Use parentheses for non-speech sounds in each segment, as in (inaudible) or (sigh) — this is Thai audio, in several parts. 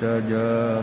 Sajjaja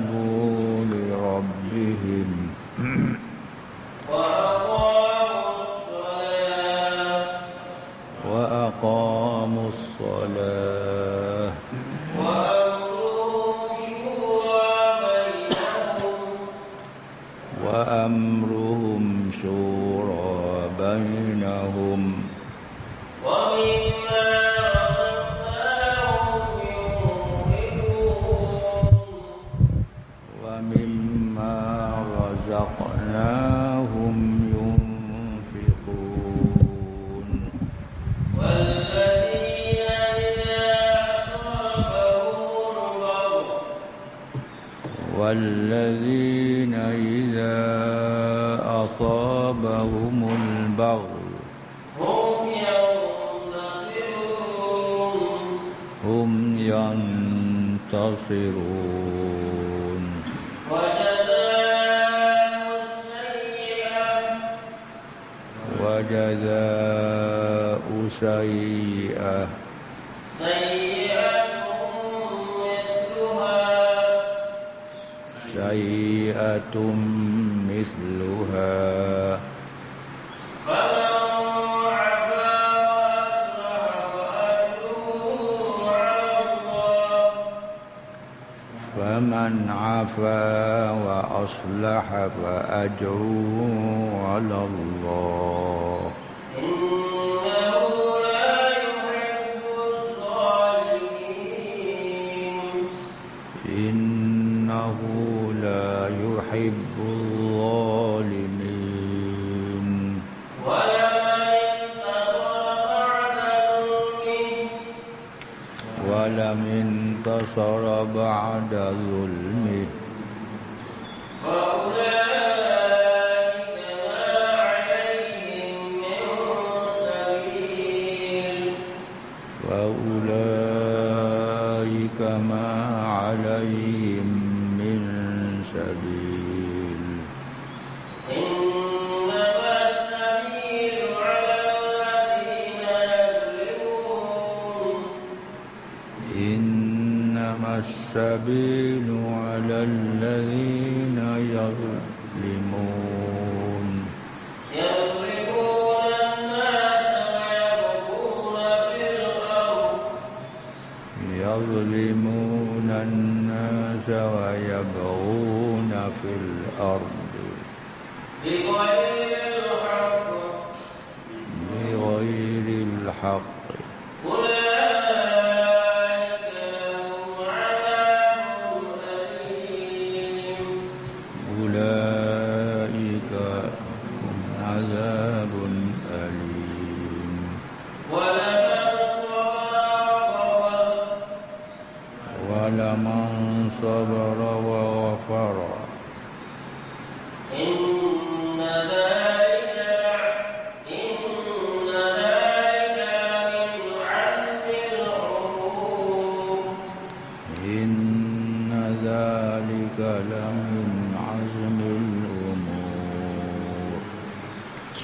ينتصرون وجزاء سيئة. سيئة مثلها سيئة وأصلح فأجره على الله.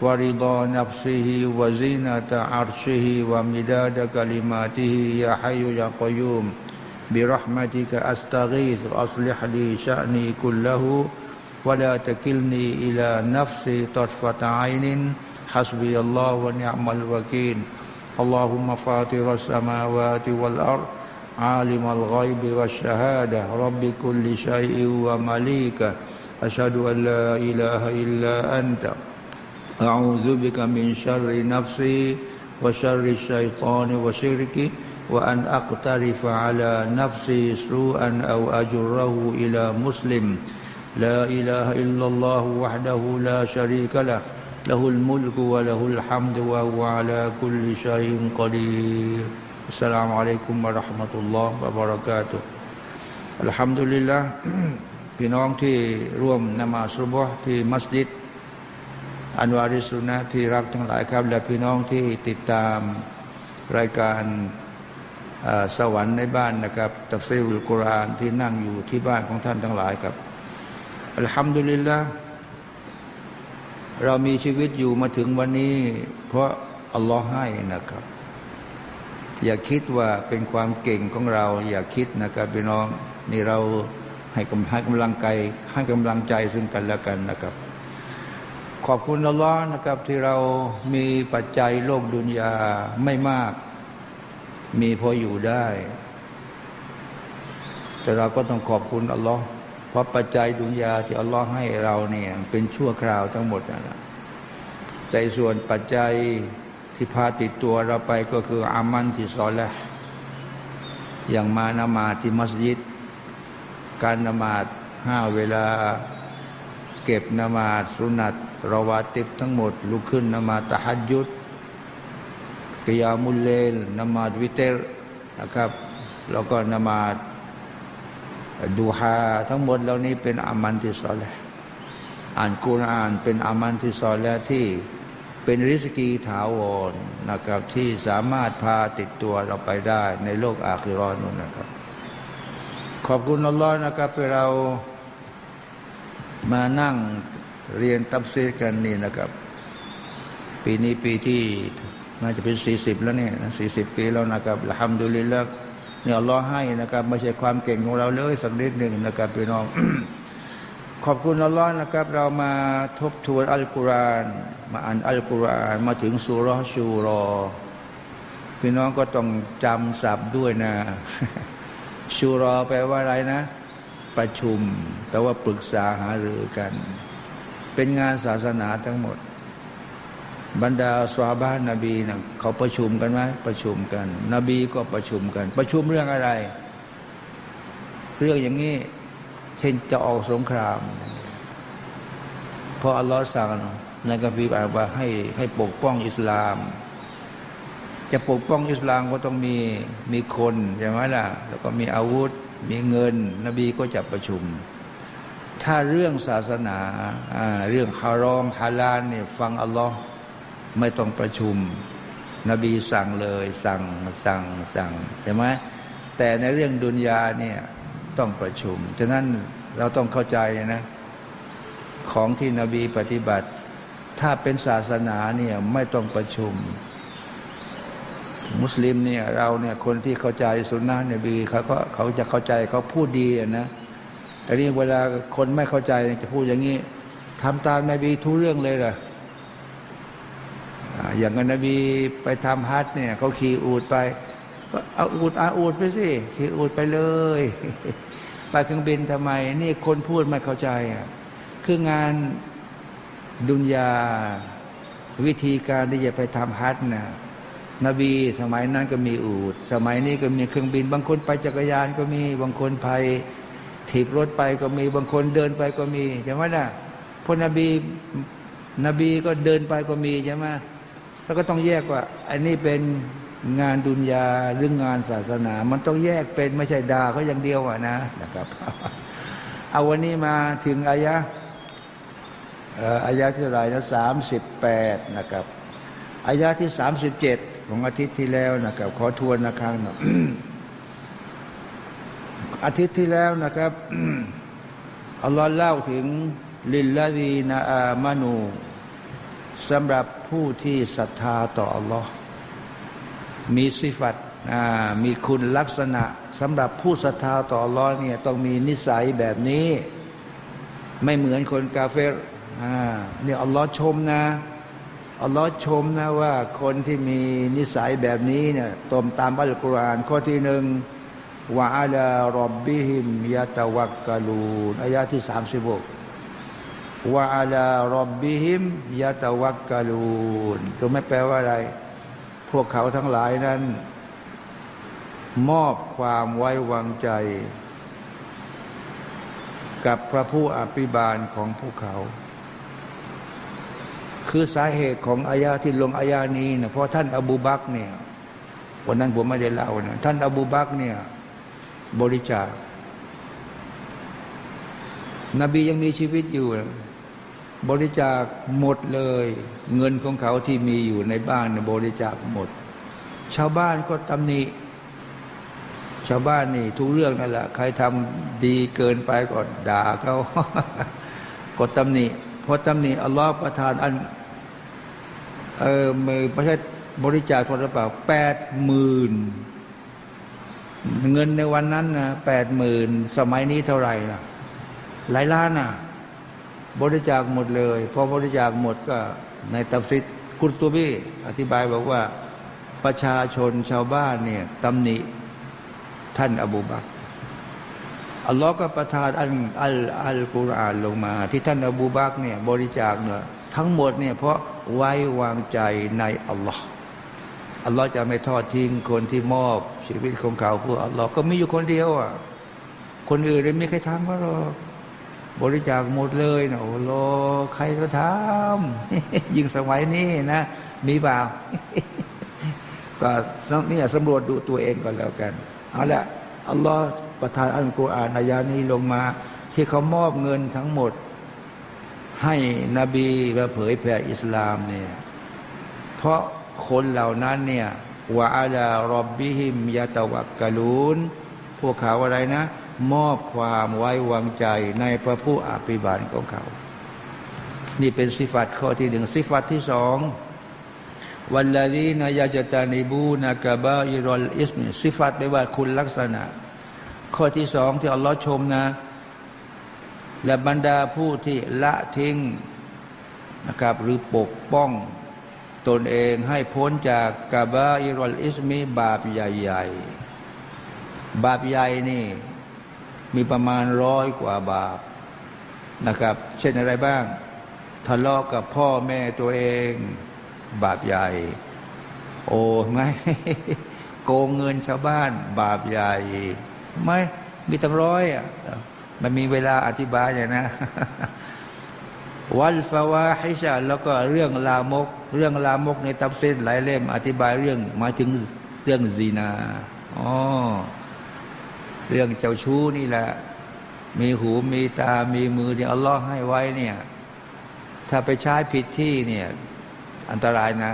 ورضا نفسه وزينة عرشه ومداد كلماته يا حي يا قيوم. برحمتك أستغيث أصلح لي شأني كله ولا تكلني إلى نفسي طرفة عين. حسبي الله ونعم الوكيل. اللهم فاطر السماوات والأرض عالم الغيب والشهادة. رب كل شيء ومليكه. أشهد أن لا إله إلا أنت. أعوذ بك من شر نفسي وشر الشيطان وشركه وأن أقترف على نفسي سوءا أو أجره إلى مسلم. لا إله إلا الله وحده لا شريك له له الملك وله الحمد وهو على كل شيء قدير. السلام عليكم ورحمة الله وبركاته. الحمد لله. (clears throat) พี่น้องที่ร่วมนมาสุบฮ์ที่มัสยิด อันวาริสุนะที่รักทั้งหลายครับ และพี่น้องที่ติดตามรายการสวรรค์ในบ้านนะครับตัฟซีรุลกุรานที่นั่งอยู่ที่บ้านของท่านทั้งหลายครับอัลฮัมดุลิลละเรามีชีวิตอยู่มาถึงวันนี้ เพราะอัลลอฮ์ให้นะครับ อย่าคิดว่าเป็นความเก่งของเรา อย่าคิดนะครับพี่น้องนี่เราให้กำให้กำลังใจให้กำลังใจซึ่งกันและกันนะครับ ขอบคุณอัลลอฮ์นะครับที่เรามีปัจจัยโลกดุนยาไม่มาก มีพออยู่ได้ แต่เราก็ต้องขอบคุณอัลลอฮ์เพราะปัจจัยดุนยาที่อัลลอฮ์ให้เราเนี่ยเป็นชั่วคราวทั้งหมดนะ แต่ส่วนปัจจัยที่พาติดตัวเราไปก็คืออามันที่ซอลและอย่างมานามาที่มัสยิด การนมาดห้าเวลา เก็บนมาดสุนัต รวาติบทั้งหมด ลุกขึ้นนมาตะฮัดยุดกิยามุลเลลนมาดวิเตรนะครับ แล้วก็นมาดดูฮาทั้งหมดเหล่านี้เป็นอามันที่ซอลและอ่านกุรอานเป็นอามันที่ซอลและที่เป็นริสกีถาวรนะครับ ที่สามารถพาติดตัวเราไปได้ ในโลกอาคิรอนุนนะครับ ขอบคุณอัลลอฮ์นะครับที่เรามานั่ง เรียนตับซีกันนี่นะครับ ปีนี้ปีที่น่าจะเป็นสี่สิบแล้วเนี่ยสี่สิบปีแล้วนะครับละฮัมดุลิลละเนี่ยอัลลอให้นะครับไม่ใช่ความเก่งของเราเลยสักนิดหนึ่งนะครับพี่น้องขอบคุณอัลลอฮ์นะครับ เรามาทบทวนอัลกุรอานมาอ่านอัลกุรอานมาถึงสุรชูรอ พี่น้องก็ต้องจำศัพท์ด้วยนะชูรอแปลว่าอะไรนะ ประชุม แต่ว่าปรึกษาหารือกัน เป็นงานศาสนาทั้งหมด บรรดาสวาบ้านนบีนะเขาประชุมกันไหมประชุมกัน นบีก็ประชุมกัน ประชุมเรื่องอะไร เรื่องอย่างนี้ เช่นจะออกสงครามพราะอัลลอฮ์สั่งในกัมภีร์อ่านว่าให้ให้ปกป้องอิสลาม จะปกป้องอิสลามก็ต้องมีมีคนใช่ไหมล่ะ แล้วก็มีอาวุธ มีเงิน นบีก็จะประชุม ถ้าเรื่องศาสนาเรื่องฮารอมฮาลาลเนี่ยฟังอัลลอฮ์ไม่ต้องประชุม นบีสั่งเลย สั่งสั่งสั่งใช่ไหมแต่ในเรื่องดุนยาเนี่ยต้องประชุม ฉะนั้นเราต้องเข้าใจนะ ของที่นบีปฏิบัติ ถ้าเป็นศาสนาเนี่ยไม่ต้องประชุม มุสลิมเนี่ยเราเนี่ยคนที่เข้าใจสุนนะนบีเขาก็เขาจะเข้าใจเขาพูดดีนะ แต่นี่เวลาคนไม่เข้าใจจะพูดอย่างนี้ทำตามนบีทุเรื่องเลยล่ะอย่างนบีไปทำฮัทเนี่ยเขาขี่อูดไปก็เอาอูดอาอูดไปสิขี่อูดไปเลยไปเครื่องบินทำไม นี่คนพูดไม่เข้าใจอะคืองานดุนยาวิธีการที่จะไปทำฮัทนะนบีสมัยนั้นก็มีอูด สมัยนี้ก็มีเครื่องบิน บางคนไปจักรยานก็มีบางคนไป ถีบรถไปก็มีบางคนเดินไปก็มีใช่ไหมนะพนบีนบีก็เดินไปก็มีใช่ไหมแล้วก็ต้องแยกว่า อันนี้เป็นงานดุนยาหรืองานศาสนา มันต้องแยกเป็นไม่ใช่ดาเขาอย่างเดียวอะนะนะครับ เอาวันนี้มาถึงอายะอายะที่ไรนะสามสิบแปดนะครับอายะที่สามสิบเจ็ดของอาทิตย์ที่แล้วนะครับ ขอทวนนะครับ อาทิตย์ที่แล้วนะครับอัลลอฮ์เล่าถึงลิลลาดีนาอามานูสำหรับผู้ที่ศรัทธาต่ออัลลอฮ์มีสิฟัตมีคุณลักษณะสำหรับผู้ศรัทธาต่ออัลลอฮ์เนี่ยต้องมีนิสัยแบบนี้ ไม่เหมือนคนกาเฟรเนี่ยอัลลอฮ์ชมนะอัลลอฮ์ชมนะว่าคนที่มีนิสัยแบบนี้เนี่ยตมตามอัลกุรอานข้อที่หนึ่ง วะอาลารบบิฮิมยะตะวักกะลูนอายาที่สามสิบหกวะอาลารบบิฮิมยะตะวักกะลูนก็ไม่แปลว่าอะไร พวกเขาทั้งหลายนั้น มอบความไว้วางใจ กับพระผู้อภิบาลของพวกเขา คือสาเหตุของอายาที่ลงอายานี้นะเพราะท่านอบูบักเนี่ยวันนั้นผมไม่ได้เล่านะท่านอบูบักเนี่ย บริจาคนบียังมีชีวิตอยู่ บริจาคหมดเลย เงินของเขาที่มีอยู่ในบ้านบริจาคหมด ชาวบ้านก็ตำหนิชาวบ้านนี่ ทุกเรื่องนั่นแหละใครทำดีเกินไปก็ด่าเขาก็ตำหนิพอตำหนิอัลลอฮฺประทานอันเออมือประเทศบริจาคคนหรือเปล่าแปดหมื่น เงินในวันนั้นนะแปดหมื่นสมัยนี้เท่าไหร่ล่ะ หลายล้านน่ะ บริจาคหมดเลย พอบริจาคหมดก็ในตับซิดกุรตุบีอธิบายบอกว่าประชาชนชาวบ้านเนี่ยตำหนิ ท่านอบูบักอัลลอฮ์ก็ประทานอัลอัลอัลกุรอานลงมา ที่ท่านอบูบักเนี่ยบริจาคเนี่ยทั้งหมดเนี่ยเพราะไว้วางใจในอัลลอฮ์ อัลลอฮ์จะไม่ทอดทิ้งคนที่มอบ ชีวิตของเขาเพื่ออัลลอฮ์ก็มีอยู่คนเดียวอะ คนอื่นเลยไม่ใครทำก็รอบริจาคหมดเลยนะโอ้โหใครก็ทำยิ่งสมัยนี้นะ มีเปล่า ก็นี่สำรวจดูตัวเองก่อนแล้วกัน เอาละอัลลอฮ์ประทานอัลกุรอานอายานี้ลงมา ที่เขามอบเงินทั้งหมด ให้นบีมาเผยแผ่อิสลามเนี่ย เพราะ คนเหล่านั้นเนี่ยวะอาลารอบบิฮิมยาตวักกะลูนพวกเขาอะไรนะ มอบความไว้วางใจในพระผู้อภิบาลของเขา นี่เป็นสิฟัตข้อที่หนึ่งสิฟัตที่สองวันละดีนายาจตานิบูนากาบาอิรอลอิสมิสิฟัตได้ว่าคุณลักษณะ ข้อที่สองที่อัลลอฮ์ชมนะ และบรรดาผู้ที่ละทิ้งนะครับหรือปกป้อง ตนเองให้พ้นจากกาบาอิรอลอิสมีบาปใหญ่ๆ บาปใหญ่นี่ มีประมาณร้อยกว่าบาปนะครับ เช่นอะไรบ้าง ทะเลาะกับพ่อแม่ตัวเอง บาปใหญ่ โอ้ไม่โกงเงินชาวบ้าน บาปใหญ่ไม่มีตั้งร้อยอะมันมีเวลาอธิบายอย่างนะ วัลฟาวาฮิชาแล้วก็เรื่องลามก เรื่องลามกในตับเส้นหลายเล่ม อธิบายเรื่องมาถึงเรื่องซีนาอ๋อเรื่องเจ้าชู้นี่แหละ มีหูมีตา มีมือที่อัลลอฮ์ให้ไว้เนี่ย ถ้าไปใช้ผิดที่เนี่ย อันตรายนะ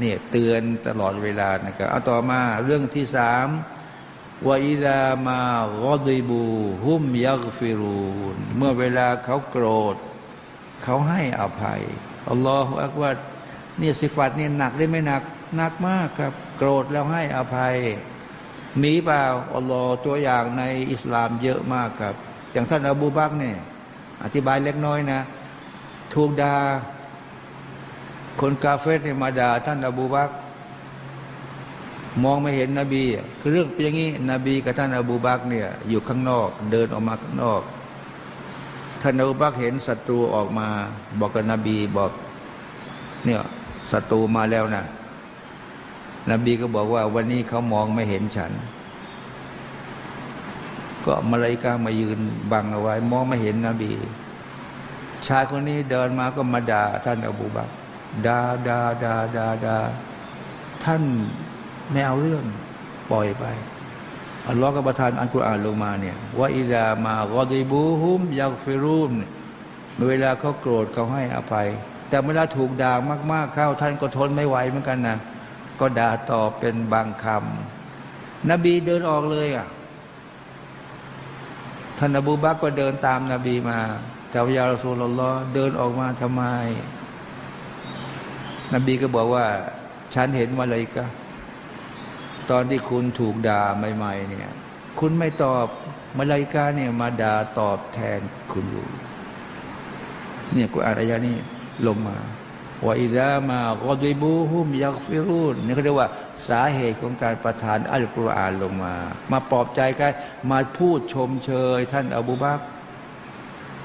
เนี่ยเตือนตลอดเวลานะครับเอาต่อมาเรื่องที่สามวาอิดามากอดิบูฮุมยักฟิรูน เมื่อเวลาเขาโกรธ เขาให้อภัยอัลลอฮฺอักว่านี่สิฟัตนี่หนักได้ไม่หนักหนักมากครับ โกรธแล้วให้อภัย มีเปล่าอัลลอฮฺตัวอย่างในอิสลามเยอะมากครับ อย่างท่านอบูบักเนี่ยอธิบายเล็กน้อยนะ ถูกดา่าคนกาเฟตเนี่ยมาด่าท่านอบูบักมองไม่เห็นนบีคือเรื่องเป็นอย่างนี้ นบีกับท่านอบูบักเนี่ยอยู่ข้างนอก เดินออกมาข้างนอก ท่านอบูบักเห็นศัตรูออกมา บอกกับนบีบอก เนี่ยศัตรูมาแล้วนะนบีก็บอกว่า วันนี้เขามองไม่เห็นฉัน ก็มาลายกามายืนบังเอาไว้ มองไม่เห็นนบี ชายคนนี้เดินมาก็มาด่าท่านอบูบักดาดาดาดาดาท่านไม่เอาเรื่องปล่อยไป อัลลอฮ์ก็ประทานอัลกุรอานลงมาเนี่ยว่าอิดามากอดีบูฮุมยักฟิรูนเวลาเขาโกรธเขาให้อภัย แต่เวลาถูกด่ามากๆเข้าท่านก็ทนไม่ไหวเหมือนกันนะก็ด่าตอบเป็นบางคำนบีเดินออกเลยอะท่านอบูบักก็เดินตามนาบีมาแต่ยาลสูลลอเดินออกมาทำไม นบีก็บอกว่า ฉันเห็นมาเลยก็ ตอนที่คุณถูกด่าใหม่ ๆ เนี่ย คุณไม่ตอบมาลายกาเนี่ยมาด่าตอบแทนคุณอยู่เนี่ยกุอานอายานี้ลงมาว่าอิดามากอดีบูฮุมยักฟิรุนนี่เขาเรียกว่าสาเหตุของการประทานอัลกุรอานลงมา มาปลอบใจกันมาพูดชมเชย ท่านอบูบัก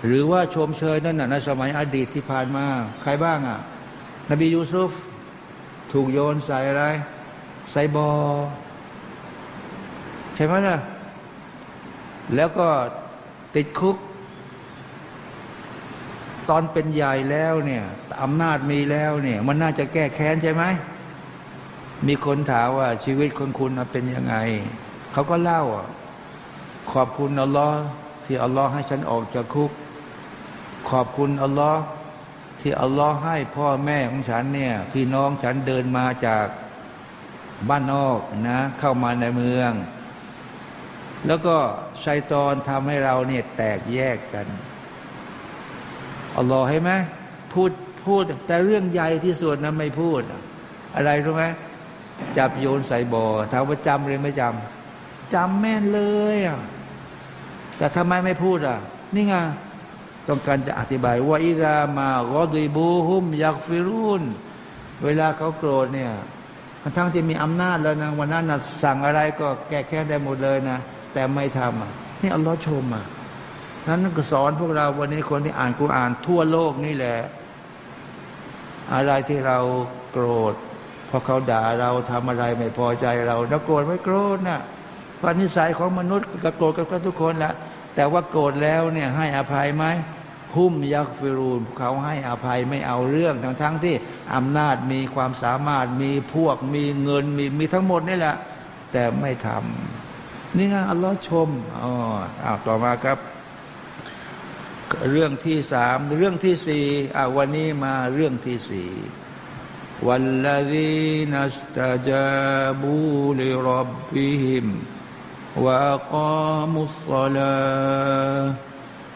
หรือว่าชมเชยนั่นน่ะในสมัยอดีตที่ผ่านมา ใครบ้างอะ นบียูซุฟ ถูกโยนใส่อะไร ใส่บอใช่ไหมล่ะ แล้วก็ติดคุก ตอนเป็นใหญ่แล้วเนี่ยอำนาจมีแล้วเนี่ย มันน่าจะแก้แค้นใช่ไหม มีคนถามว่าชีวิตคนคุณเป็นยังไง เขาก็เล่าขอบคุณอัลลอฮ์ที่อัลลอฮ์ให้ฉันออกจากคุก ขอบคุณอัลลอฮ์ที่อัลลอฮ์ให้พ่อแม่ของฉันเนี่ย พี่น้องฉันเดินมาจาก บ้านนอกนะ เข้ามาในเมือง แล้วก็ชัยตอนทำให้เราเนี่ยแตกแยกกันอัลลอฮ์ให้ไหมพูดพูด แต่เรื่องใหญ่ที่สุดนะไม่พูด อะไรรู้ไหมจับโยนใส่บ่อถามว่าจำหรือไม่จำจำแม่นเลยอะแต่ทำไมไม่พูดอะ นี่ไงต้องการจะอธิบายว่าอิรามากอดีบูฮุมยักฟิรุนเวลาเขาโกรธเนี่ย กระทั้งที่มีอำนาจแล้วนะวันนั้นนะสั่งอะไรก็แก้แค้นได้หมดเลยนะ แต่ไม่ทำอะนี่อัลลอฮ์ชมอะนั้นก็สอนพวกเราวันนี้คนที่อ่านกุรอานทั่วโลกนี่แหละ อะไรที่เราโกรธพอเขาด่าเราทำอะไรไม่พอใจเราเราโกรธไม่โกรธนะ่ะพานิสัยของมนุษย์ก็โกรธกันทุกคนแหละแต่ว่าโกรธแล้วเนี่ยให้อภัยไหม หุ้มยักฟิรูนเขาให้อภัยไม่เอาเรื่องทั้งทั้งที่อำนาจมีความสามารถมีพวกมีเงินมีมีทั้งหมดนี่แหละ แต่ไม่ทำนี่ไงอัลลอฮ์ชมอ๋ออ้าวต่อมาครับ เรื่องที่สามเรื่องที่สี่อ่าวันนี้มาเรื่องที่สี่วันละดีนัสตาจาบูลิรับบิฮิมวะกามุสซาลา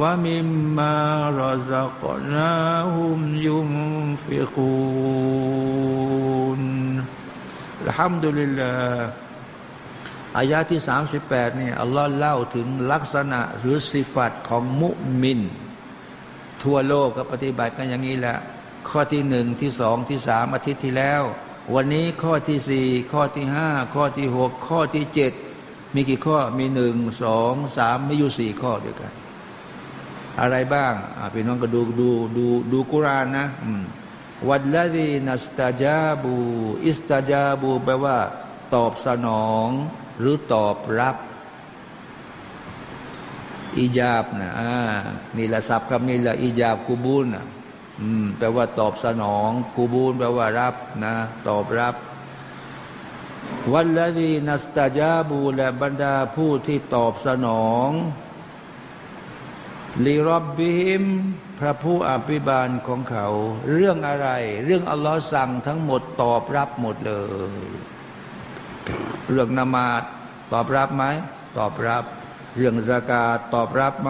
ومما رزقناهم ينفقون الحمد لله อายาที่สามสิบแปดนี่อัลลอฮ์เล่าถึงลักษณะหรือสิฟัตของมุมิน ทั่วโลกก็ปฏิบัติกันอย่างนี้แหละ ข้อที่หนึ่งที่สองที่สามอาทิตย์ที่แล้ว วันนี้ข้อที่สี่ข้อที่ห้าข้อที่หกข้อที่เจ็ดมีกี่ข้อมีหนึ่งสองสามมีอยู่สี่ข้อด้วยกัน อะไรบ้างพี่น้องก็ดูดูดูดูกุรานนะวัดละดีนัสตาจาบู อิสตาจาบูแปลว่า ตอบสนอง หรือตอบรับ อิจาบนะอ่านี่ละศัพท์คำนี้ละอิจาบกูบูลนะอืมแปลว่าตอบสนองกูบูลแปลว่ารับนะ ตอบรับวันละดีนัสตาจาบูและบรรดาผู้ที่ตอบสนอง ลีรอบบิฮิมพระผู้อภิบาลของเขา เรื่องอะไร เรื่องอัลลอฮ์สั่งทั้งหมดตอบรับหมดเลย เรื่องนามาตตอบรับไหมตอบรับ เรื่องสากาตอบรับไหม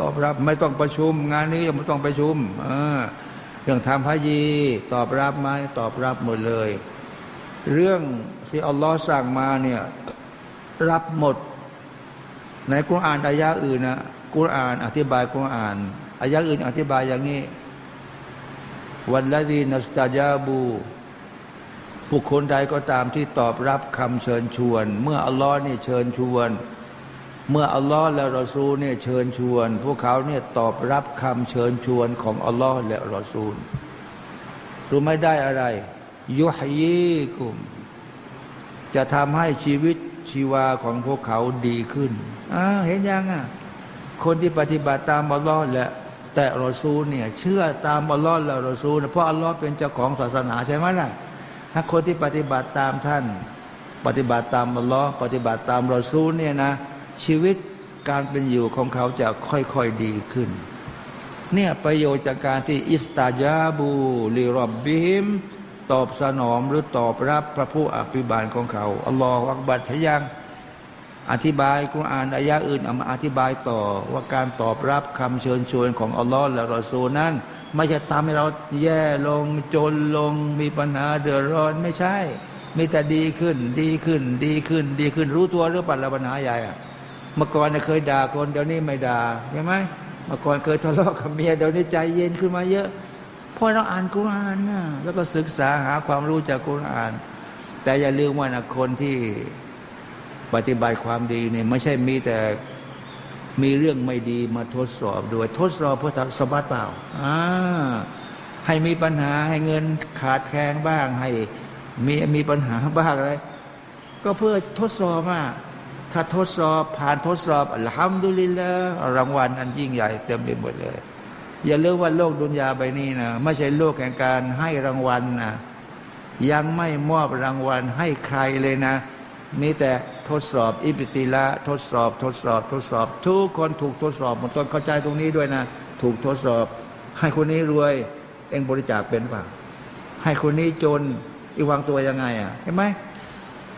ตอบรับ ไม่ต้องประชุม งานนี้ยังไม่ต้องประชุมเรื่องทำพระยีตอบรับไหมตอบรับหมดเลย เรื่องที่อัลลอฮ์สั่งมาเนี่ยรับหมด ในกุรอานอายะอื่นนะ กุรอาน อธิบายกุรอานอายะอื่น อธิบายอย่างนี้วันละดีนัสตาญาบูบุคคลใดก็ตามที่ตอบรับคำเชิญชวน เมื่ออัลลอฮ์นี่เชิญชวน เมื่ออัลลอฮ์และรอซูลเนี่ยเชิญชวน พวกเขาเนี่ยตอบรับคำเชิญชวนของอัลลอฮ์และรอซูลรู้ไม่ได้อะไร ยุฮยีกุม จะทำให้ชีวิตชีวาของพวกเขาดีขึ้นอ่าเห็นยังอะ คนที่ปฏิบัติตามอัลลอฮ์และแต่รอซูลเนี่ย เชื่อตามอัลลอฮ์และรอซูลเพราะอัลลอฮ์เป็นเจ้าของศาสนาใช่ไหมล่ะถ้าคนที่ปฏิบัติตามท่าน ปฏิบัติตามอัลลอฮ์ปฏิบัติตามรอซูลเนี่ยนะ ชีวิตการเป็นอยู่ของเขาจะค่อยๆดีขึ้น เนี่ยประโยชน์จากการที่อิสตาจาบูลิรอบบิฮิมตอบสนองหรือตอบรับพระผู้อภิบาลของเขาอัลลอฮฺอักบัดทยัง อธิบายกุรอานอายะอื่นเอามาอธิบายต่อว่าการตอบรับคำเชิญชวนของอัลลอฮ์และรอซูลนั้น ไม่ใช่ทำให้เราแย่ลงจนลงมีปัญหาเดือดร้อนไม่ใช่ มีแต่ดีขึ้น ดีขึ้น ดีขึ้น ดีขึ้นรู้ตัวหรือปัญหาใหญ่อะเมื่อก่อนเคยด่าคนเดี๋ยวนี้ไม่ด่าใช่ไหมเมื่อก่อนเคยทะเลาะกับเมียเดี๋ยวนี้ใจเย็นขึ้นมาเยอะเพราะเราอ่านกุรอานนะแล้วก็ศึกษาหาความรู้จากกุรอาน แต่อย่าลืมว่านะคนที่ ปฏิบัติความดีเนี่ยไม่ใช่มีแต่มีเรื่องไม่ดีมาทดสอบด้วยทดสอบเพื่อสบัดเปล่าอ่าให้มีปัญหาให้เงินขาดแคลนบ้างให้มีมีปัญหาบ้างอะไรก็เพื่อทดสอบอะถ้าทดสอบผ่านทดสอบอัลฮัมดุลิลละรางวัลอันยิ่งใหญ่เต็มไปหมดเลย อย่าเลือกว่าโลกดุนยาใบนี้นะไม่ใช่โลกแห่งการให้รางวัลนะยังไม่มอบรางวัลให้ใครเลยนะ มีแต่ทดสอบ อิปิติละทดสอบ ทดสอบ ทดสอบ ทุกคนถูกทดสอบหมดต้นเข้าใจตรงนี้ด้วยนะ ถูกทดสอบ ให้คนนี้รวย เองบริจาคเป็นป่ะให้คนนี้จนอีวางตัวยังไงอะเห็นไหม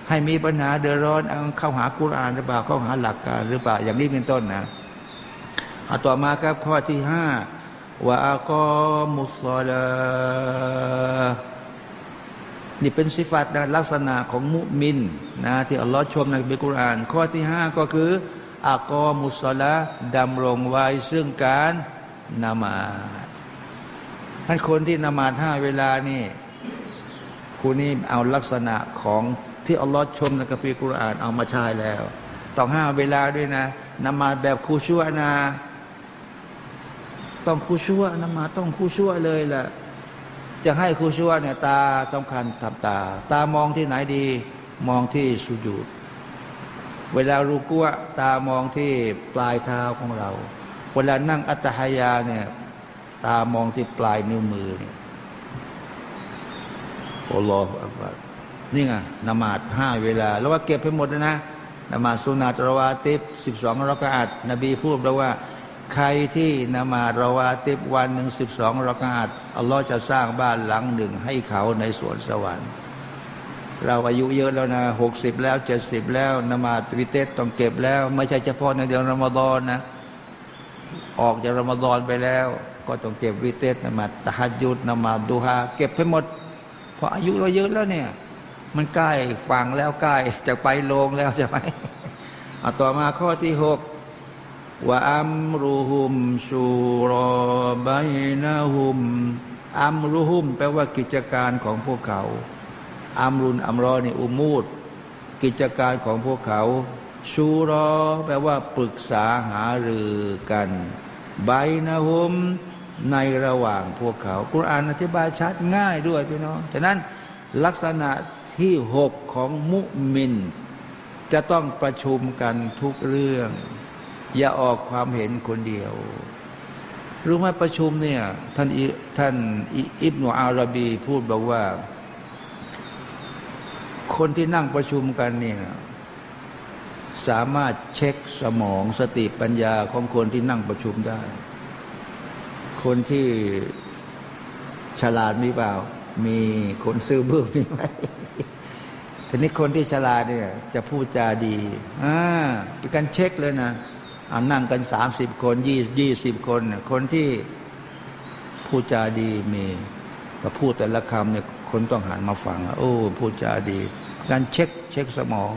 ให้มีปัญหาเดือดร้อนเอาเข้าหากุรานหรือเปล่าเข้าหาหลักการหรือเปล่าอย่างนี้เป็นต้นนะเอาต่อมาครับข้อที่ห้าว่าอักมุสลา นี่เป็นสิฟัตนะลักษณะของมุมินนะที่อัลลอฮ์ชมในบิกุราน ข้อที่ห้าก็คืออากอมุสลาดำรงไว้ซึ่งการนามาท่านคนที่นามาห้าเวลานี่คุณนี่เอาลักษณะของที่อัลลอฮ์ชมในกัมภีร์กุรอานเอามาใช้แล้วต้องห้าเวลาด้วยนะนมาแบบคูชัวนะ ต้องคูชัวนมาต้องคูชัวเลยแหละ จะให้คูชัวเนี่ยตาสำคัญทำตา ตามองที่ไหนดี มองที่สุญูดเวลารูกัวตามองที่ปลายเท้าของเรา เวลานั่งอัตหายาเนี่ยตามองที่ปลายนิ้วมือเนี่ยอัลลอฮนี่ไงนมาดห้าเวลา แล้วว่าเก็บให้หมดนะนมาสุนาตรวาติบสิบสองรักาตนบีพูดเราว่า ใครที่นมาดรวาติบวันหนึ่งสิบสองรักาต อัลลอฮ์จะสร้างบ้านหลังหนึ่งให้เขาในสวนสวรรค์ เราอายุเยอะแล้วนะหกสิบแล้วเจ็ดสิบแล้วนมาดวิเตสต้องเก็บแล้ว ไม่ใช่เฉพาะในเดือนรอมฎอนนะ ออกจากรอมฎอนไปแล้ว ก็ต้องเก็บวิเตสนมาตะฮัดยุดนมาดูฮาเก็บให้หมดเพราะอายุเราเยอะแล้วเนี่ย มันใกล้ฟังแล้วใกล้จะไปลงแล้วจะไหมเอาต่อมาข้อที่หก ว่าอัมรุหุมชูรอบายนาหุมอัมรุหุมแปลว่ากิจการของพวกเขาอัมรุนอัมรอนี่อุมูดกิจการของพวกเขา ชูรอ แปลว่าปรึกษาหารือกันใบนาหุมในระหว่างพวกเขากุรอานอธิบายชัดง่ายด้วยพี่น้องฉะนั้นลักษณะที่หกของมุมิน จะต้องประชุมกันทุกเรื่อง อย่าออกความเห็นคนเดียว รู้ไหมประชุมเนี่ย ท่านท่านอิบนาอาราบีพูดบอกว่า คนที่นั่งประชุมกันเนี่ยสามารถเช็คสมองสติปัญญาของคนที่นั่งประชุมได้ คนที่ฉลาดมีเปล่า มีคนซื้อบื้อมีไหมทีนี้คนที่ฉลาดเนี่ย จะพูดจาดี อ่าเป็นการเช็คเลยนะ เอานั่งกันสามสิบคนยี่ยี่สิบคน คนที่พูดจาดีมีก็พูดแต่ละคำเนี่ยคนต้องหันมาฟังโอ้พูดจาดีการเช็คเช็คสมอง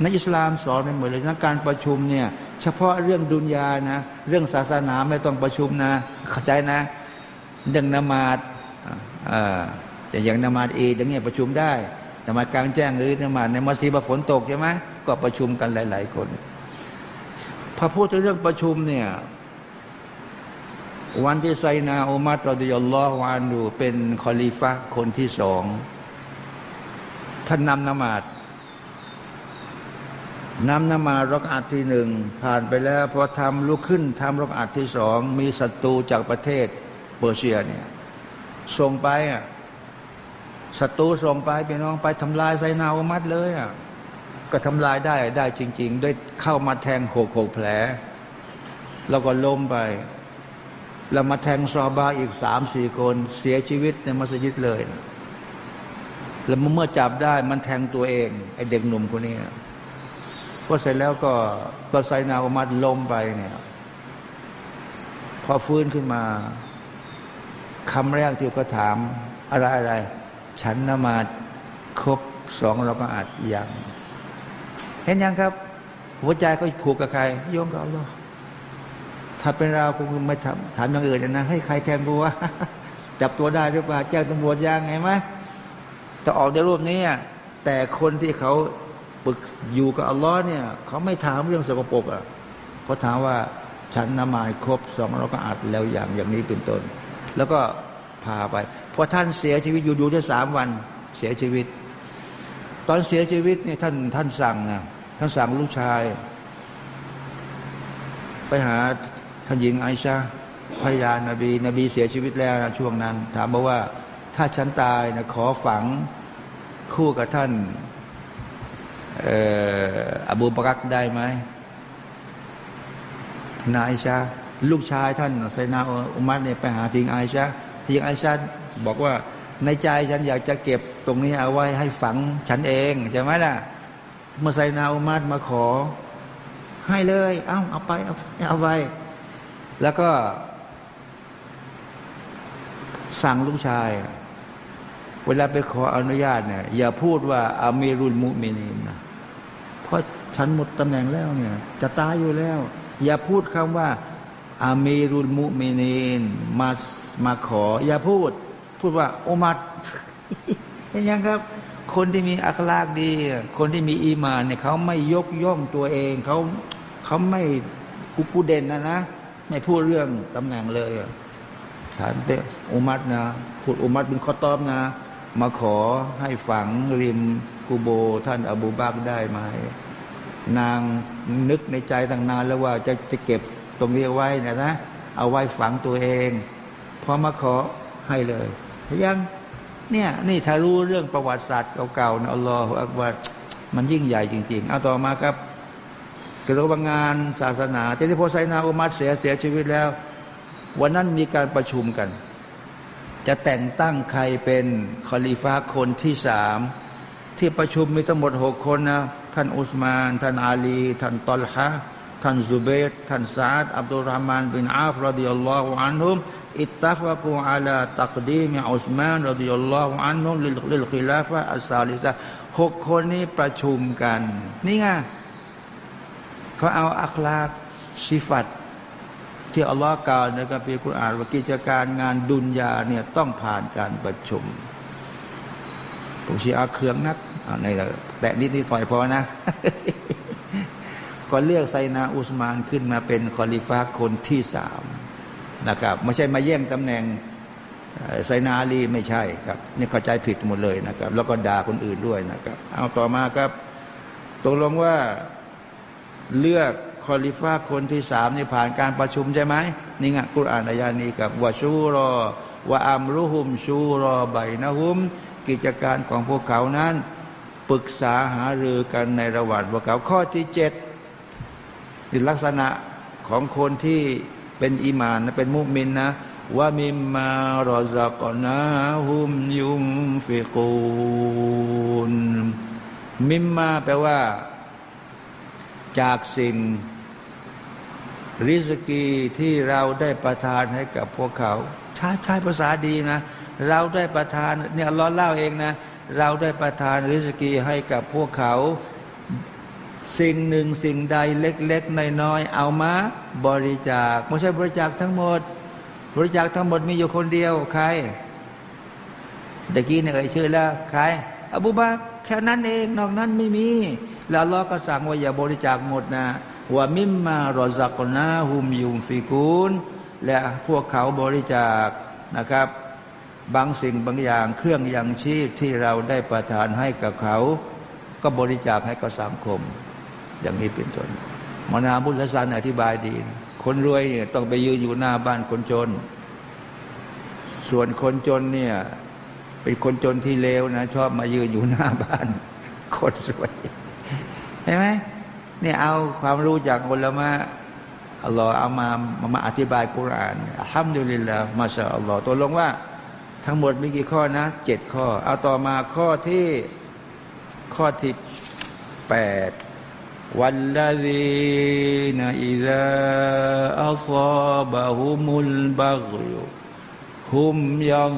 ในอิสลามสอนไปหมดเลยนะการประชุมเนี่ย เฉพาะเรื่องดุนยานะ เรื่องศาสนาไม่ต้องประชุมนะ เข้าใจนะเรื่องนมาดจะอย่างนมาดอีอย่างเงี้ยประชุมได้นมาดกลางแจ้งหรือนมาดในมัสยิดฝนตกใช่ไหมก็ประชุมกันหลาย ๆ คน พอพูดถึงเรื่องประชุมเนี่ย วันที่ไซนาอุมัตรดิยัลลอฮวานูเป็นคอลีฟะคนที่สอง ท่านนำนมาดนำนมารักอัดที่หนึ่งผ่านไปแล้วพอทำลุกขึ้นทำรักอัดที่สองมีศัตรูจากประเทศเปอร์เซียเนี่ยส่งไปอะศัตรูส่งไปพี่น้องไปทำลายไซนาอุมัตเลยอะ ก็ทำลายได้ได้จริง ๆ ด้วยเข้ามาแทงหกหกแผล แล้วก็ล้มไป แล้วมาแทงซอบาอีกสามสี่คนเสียชีวิตในมัสยิดเลยแล้วเมื่อจับได้มันแทงตัวเองไอเด็กหนุ่มคนนี้ก็เสร็จแล้วก็ก็ไซนาอุมัดล้มไปเนี่ย พอฟื้นขึ้นมาคำแรกที่เขาถามอะไรอะไร ฉันนมาดครบสองเราก็อาจยัง เห็นยังครับ หัวใจเขาผูกกับใครโยมกับอัลลอฮ์ถ้าเป็นเราคงไม่ทำถามอย่างอื่นนะให้ใครแทงบัวจับตัวได้หรือเปล่าแจ้งตำรวจยังไงไหมแต่ออกในรูปนี้แต่คนที่เขาปึกอยู่กับอัลลอฮ์เนี่ย เขาไม่ถามเรื่องสกปรกอะเขาถามว่าฉันนมายครบสองเราก็อาจแล้วอย่างอย่างนี้เป็นต้น แล้วก็พาไปพอท่านเสียชีวิตอยู่ดูได้สามวันเสียชีวิต ตอนเสียชีวิตเนี่ยท่านท่านสั่งนะท่านสั่งลูกชาย ไปหาท่านหญิงไอชาพยานบี นบีเสียชีวิตแล้วนะช่วงนั้น ถามบอกว่า ถ้าฉันตายนะขอฝังคู่กับท่านอบูบรักได้ไหมนายชาลูกชายท่านไซนาอุมัดเนี่ยไปหาทิงไอชาทิงไอชาบอกว่า ในใจฉันอยากจะเก็บตรงนี้เอาไว้ให้ฝังฉันเองใช่ไหมล่ะเมื่อไซนาอุมัดมาขอ ให้เลย เอาเอาไปเอาเอาไปแล้วก็ สั่งลูกชาย เวลาไปขออนุญาตเนี่ยอย่าพูดว่าอามีรุลมุมินีนนะเพราะฉันหมดตำแหน่งแล้วเนี่ย จะตายอยู่แล้ว อย่าพูดคำว่าอามีรุลมุมินีนมามาขอ อย่าพูด พูดว่าอุมัดเห็นยังครับ คนที่มีอัคลากดี คนที่มีอีมานเนี่ยเขาไม่ยกย่องตัวเองเขาเขาไม่กูกูเด่นนะนะไม่พูดเรื่องตำแหน่งเลยฉันเตอุมัดนะพูดอุมัดเป็นข้อตอบนะ มาขอให้ฝังริมกูโบ ท่านอบูบักได้ไหมนางนึกในใจตั้งนานแล้วว่าจะจะเก็บตรงนี้ไว้นะนะ เอาไว้ฝังตัวเองพอมาขอให้เลย ยังเนี่ยนี่ถ้ารู้เรื่องประวัติศาสตร์เก่าๆนะอัลลอฮฺอักบัรมันยิ่งใหญ่จริง ๆ เอาต่อมาครับเกี่ยวกับงานศาสนาที่ที่พอไซนาอุมัดเสียเสียชีวิตแล้ว วันนั้นมีการประชุมกัน จะแต่งตั้งใครเป็นคอลีฟาคนที่สามที่ประชุมมีทั้งหมดหกคนนะท่านอุสมาน ท่านอาลี ท่านตอลฮะท่านซุเบตท่านซาดอับดุลรามานบินอาฟรดิยัลลอฮุอันฮุม อิตตาฟะกูอัลาตักดีมีอุสมานรดิยัลลอฮุอันฮุมลิลขิลาฟะอัสซาลิซะหกคนนี้ประชุมกัน นี่ไงเขาเอาอัคลาสิฟัตที่อัลลอฮ์กล่าวในกัมภีร์คุรอานว่ากิจการงานดุนยาเนี่ยต้องผ่านการประชุมผมชีอาเครืองนักในแต่นิดนิดถอยพอนะ ก็เลือกไซนาอุสมานขึ้นมาเป็นคอลิฟ้าคนที่สาม นะครับ ไม่ใช่มาแย่งตำแหน่งไซนาลีไม่ใช่ครับ นี่เข้าใจผิดหมดเลยนะครับ แล้วก็ด่าคนอื่นด้วยนะครับ เอาต่อมาครับตกลงว่าเลือกคอลิฟ้าคนที่สามนี่ผ่านการประชุมใช่ไหมนี่ไงกุรอานอายานี้กับวาชูรอวะอัมรุหุมชูรอใบนะหุม กิจการของพวกเขานั้นปรึกษาหารือกันในระหว่างพวกเขาข้อที่เจ็ดลักษณะของคนที่ เป็นอิมานนะเป็นมุมินนะว่ามิมมารอซักอนาหุมยุมฟิกูนมิมมาแปลว่า จากสิ่ง ริสกีที่เราได้ประทานให้กับพวกเขา ใช้ใช้ภาษาดีนะ เราได้ประทานเนี่ยร้อนเล่าเองนะ เราได้ประทานริสกีให้กับพวกเขา สิ่งหนึ่งสิ่งใดเล็กๆน้อยๆเอามาบริจาคไม่ใช่บริจาคทั้งหมด บริจาคทั้งหมดมีอยู่คนเดียวใครตะกี้เนี่ยเอ่ยชื่อแล้วใครอบูบาแค่นั้นเองนอกนั้นไม่มี แล้วเราก็สั่งว่าอย่าบริจาคหมดนะว่ามิมมารอซักนาหุมยุมฟิกูลและพวกเขาบริจาคนะครับ บางสิ่งบางอย่างเครื่องยังชีพที่เราได้ประทานให้กับเขา ก็บริจาคให้กับสังคม อย่างนี้เป็นต้นมนาบุญละสันอธิบายดี คนรวยเนี่ยต้องไปยืนอยู่หน้าบ้านคนจน ส่วนคนจนเนี่ย เป็นคนจนที่เลวนะชอบมายืนอยู่หน้าบ้านคนรวยเห็นไหมเนี่ยเอาความรู้จากคนละมาอัลลอฮ์เอามามามาอธิบายกุรานห้ามดุลิลละมาชาอัลลอฮ์ตัวลงว่า ทั้งหมดมีกี่ข้อนะเจ็ดข้อ เอาต่อมาข้อที่ข้อที่แปด วันละดีนอิซาอัลบะฮุมุลบักยุฮุมยัง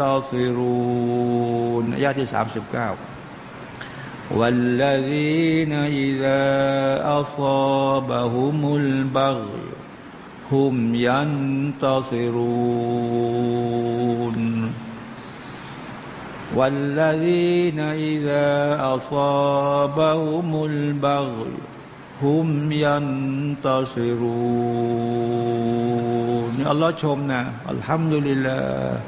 ตาซิรูนอายาที่สามสิบเก้า والذين إذا أصابهم البغي هم ينتصرون والذين إذا أصابهم البغي هم ينتصرون อัลลอฮ์ชมนะอัลฮัมดุลิลลาห์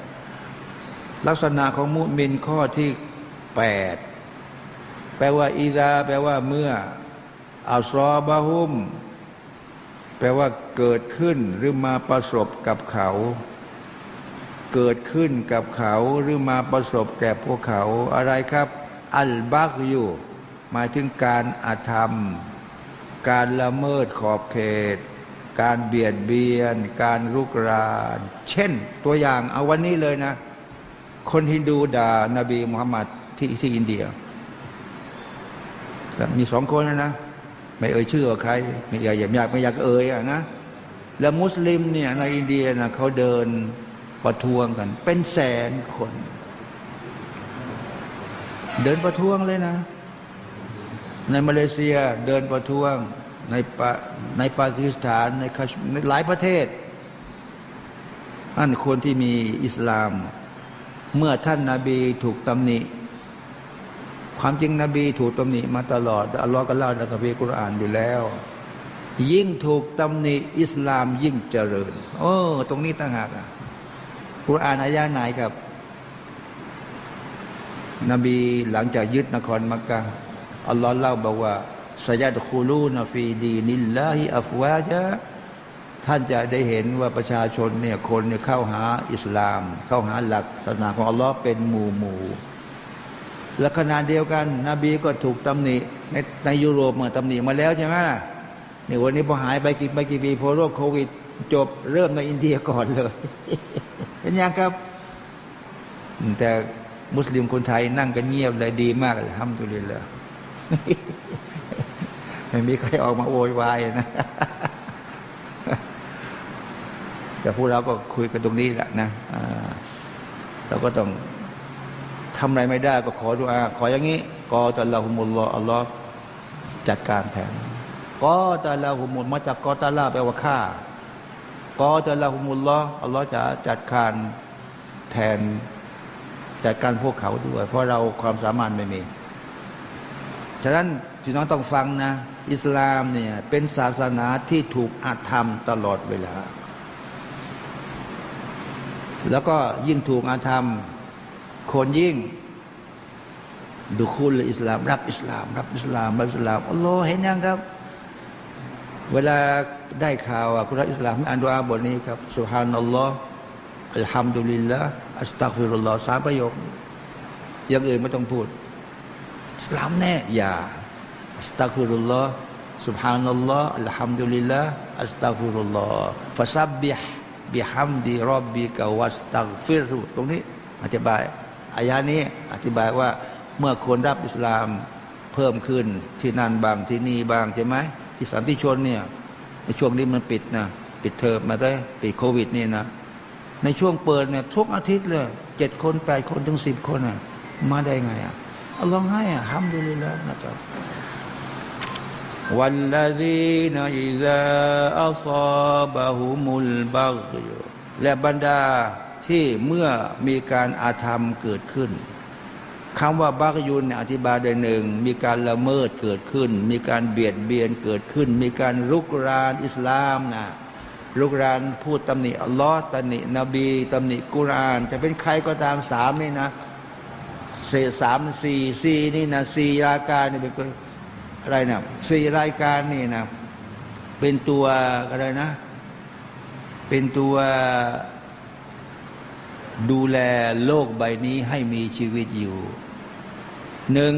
ลักษณะของมุมินข้อที่แปดแปลว่าอีซาแปลว่าเมื่ออัลรอบะฮุม แปลว่าเกิดขึ้นหรือมาประสบกับเขา เกิดขึ้นกับเขาหรือมาประสบแก่พวกเขาอะไรครับ อัลบักอยู่หมายถึงการอาธรรม การละเมิดขอบเขต การเบียดเบียน การลุกรานเช่นตัวอย่างเอาวันนี้เลยนะ คนฮินดูด่านาบีมุฮัมมัดที่ที่อินเดีย มีสองคนนะนะไม่เอ่ยชื่อใคร ไม่อยากอยากไม่อยากเอ่ยอะนะ แล้วมุสลิมเนี่ยในอินเดียนะเขาเดิน ประท้วงกัน เป็นแสนคน เดินประท้วงเลยนะ ในมาเลเซียเดินประท้วงในปาในปากีสถานในในหลายประเทศอันคนที่มีอิสลาม เมื่อท่านนาบีถูกตำหนิ ความจริงนบีถูกตำหนิมาตลอดอัลลอฮ์ก็เล่าในคัมภีร์กุรอานอยู่แล้ว ยิ่งถูกตำหนิอิสลามยิ่งเจริญโอ้ตรงนี้ต่างหากอะ กุรอานอายาไหนครับ นบีหลังจากยึดนครมักกะอัลลอฮ์เล่าบอกว่าสยัดคูลูนฟีดีนิลลาฮิอัฟวาจะท่านจะได้เห็นว่าประชาชนเนี่ยคนเนี่ยเข้าหาอิสลาม เข้าหาหลักศาสนาของอัลลอฮ์เป็นหมู่หมู่และขณะเดียวกัน นบีก็ถูกตำหนิในในยุโรปเมื่อตำหนิมาแล้วใช่ไหมนี่วันนี้พอหายไปกี่ไปกี่ปีพอโรคโควิด จบเริ่มในอินเดียก่อนเลยเป็นยังครับ แต่มุสลิมคนไทยนั่งกันเงียบเลยดีมากเลยทำตัวเรียเลยไม่มีใครออกมาโวยวายนะ แต่พวกเราก็คุยกันตรงนี้แหละนะเราก็ต้องทำอะไรไม่ได้ก็ขอดุอาขออย่างนี้กอตะลาหุมุลลออัลลอฮ์จัดการแทนกอตะลาหุมุลมาจากกอตะลาแปลว่าฆ่า กอตะลาหุมุลลออัลลอฮ์จะจัดการแทนจัดการพวกเขาด้วย เพราะเราความสามารถไม่มี ฉะนั้นพี่น้องต้องฟังนะ อิสลามเนี่ยเป็นศาสนาที่ถูกอาธรรมตลอดเวลา แล้วก็ยิ่งถูกอาธรรม คนยิ่งดูคุณอิสลาม รับอิสลาม รับอิสลามรับอิสลามอัลลอฮ์เห็นยังครับ เวลาได้ข่าวอัลกุรอานอิสลามอ่านดูอาบทนี้ครับسبحان الله الحمد لله أستغفر الله สามประโยคยังอื่นไม่ต้องพูดอิสลามแน่อย่า أستغفر الله سبحان الله الحمد لله أستغفر الله فسبح بحمد ربك واستغفره ตรงนี้อธิบายอายานี้อธิบายว่าเมื่อคนรับอิสลามเพิ่มขึ้นที่นั่นบ้างที่นี่บ้างใช่ไหม ที่สันติชนเนี่ยในช่วงนี้มันปิดนะปิดเทอมมาได้ปิดโควิดนี่นะในช่วงเปิดเนี่ยทุกอาทิตย์เลยเจ็ดคนแปดคนถึงสิบคนอ่ะมาได้ไงอ่ะเอาลองให้อ่ะห้ามดูเลยแล้วนะครับ والذين إذا أصابهم البغي และบรรดาที่เมื่อมีการอาธรรมเกิดขึ้น คำว่าบักยุนอธิบายโดยหนึ่ง มีการละเมิดเกิดขึ้น มีการเบียดเบียนเกิดขึ้น มีการรุกรานอิสลามนะรุกรานพูดตำหนิอัลลอฮ์ตำหนินบีตำหนิกุราน จะเป็นใครก็ตามสามนี่นะเศษสามสี่สี่นี่นะสี่รายการนี่เป็นอะไรนะสี่รายการนี่นะเป็นตัวอะไรนะ เป็นตัวดูแลโลกใบนี้ให้มีชีวิตอยู่ หนึ่ง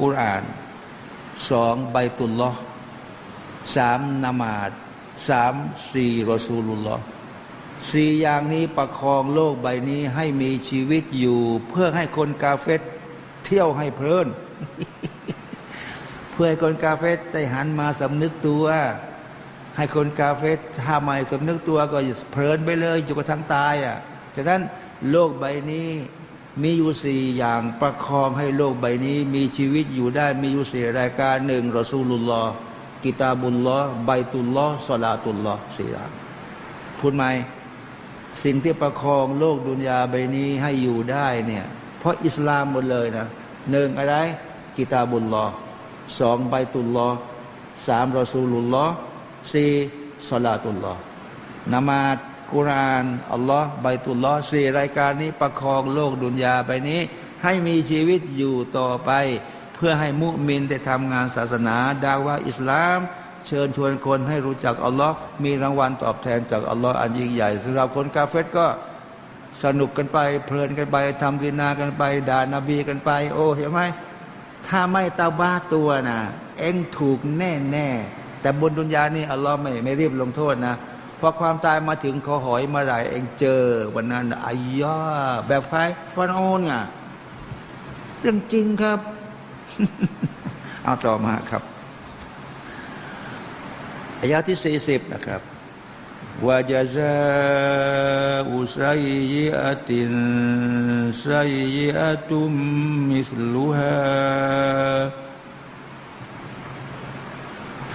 กุรานสองใบตุลลอสามนามาดสามสี่รอซูลุลลอสี่อย่างนี้ประคองโลกใบนี้ให้มีชีวิตอยู่ เพื่อให้คนกาเฟตเที่ยวให้เพลิน เพื่อให้คนกาเฟตได้หันมาสำนึกตัว ให้คนกาเฟตถ้าไม่สำนึกตัวก็เพลินไปเลยอยู่กับทั้งตายอะฉะนั้นโลกใบนี้ มีอยู่สี่อย่างประคองให้โลกใบนี้ มีชีวิตอยู่ได้มีอยู่สี่รายการหนึ่งรอซูลุลลอฮ์กิตาบุลลอฮ์ใบตุลลอฮ์สลาตุลลอฮ์สี่อย่างพูดไหมสิ่งที่ประคองโลกดุนยาใบนี้ให้อยู่ได้เนี่ย เพราะอิสลามหมดเลยนะหนึ่งอะไร กิตาบุลลอฮ์สองใบตุลลอฮ์สามรอซูลุลลอฮ์สี่สลาตุลลอฮ์นมาด กุรานอัลลอฮ์ใบตุลลอฮ์สี่รายการนี้ประคองโลกดุนยาไปนี้ ให้มีชีวิตอยู่ต่อไป เพื่อให้มุมินได้ทำงานศาสนา ดาว่าอิสลาม เชิญชวนคนให้รู้จักอัลลอฮ์มีรางวัลตอบแทนจากอัลลอฮ์อันยิ่งใหญ่สำหรับคนกาเฟตก็สนุกกันไป เพลินกันไปทำดินากันไป ด่านาบีกันไป โอ้เห็นไหมถ้าไม่ตาบ้าตัวนะเอ็งถูกแน่แน่แต่บนดุนยานี่อัลลอฮ์ไม่ไม่รีบลงโทษนะ พอความตายมาถึงขอหอยมาไหลเองเจอ วันนั้นอายาแบบใครฟานโอนเนี่ยเรื่องจริงครับ เอาต่อมาครับอายาที่สี่สิบนะครับวาจาซาอุสัยอัตินสัยอัตุมมิสลุฮา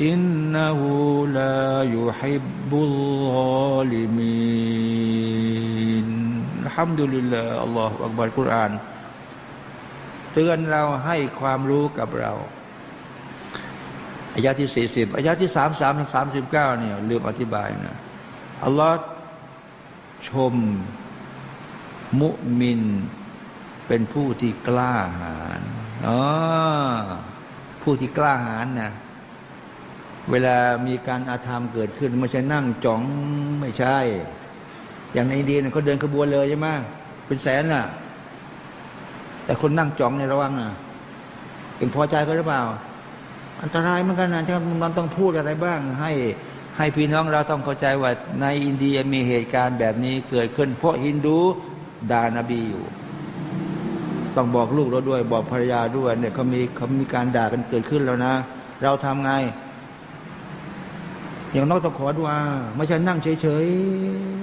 อินนาหูลายุฮิบุลลอลิมีนฮัมดุลิลลาอัลลอฮฺอักบัรกุรอานเตือนเราให้ความรู้กับเราอายาที่สี่สิบอายาที่สามสามสามสิบเก้าเนี่ยลืมอธิบายนะอัลลอฮฺชม มุมิน เป็นผู้ที่กล้าหาญอ๋อผู้ที่กล้าหาญนะ เวลามีการอาธรรมเกิดขึ้น ไม่ใช่นั่งจ้องไม่ใช่ อย่างในอินเดียเขาเดินขบวนเลยใช่ไหมเป็นแสนน่ะ แต่คนนั่งจ้องในระวังน่ะเป็นพอใจก็หรือเปล่า อันตรายเหมือนกันนะที่มันต้องพูดอะไรบ้าง ให้ให้พี่น้องเราต้องเข้าใจว่าในอินเดียมีเหตุการณ์แบบนี้เกิดขึ้น เพราะฮินดูดานาบีอยู่ต้องบอกลูกเราด้วย บอกภรรยาด้วยเนี่ยเขามีเขามีการด่ากันเกิดขึ้นแล้วนะ เราทำไง อย่างน้อยต้องขอดุอาไม่ใช่นั่งเฉย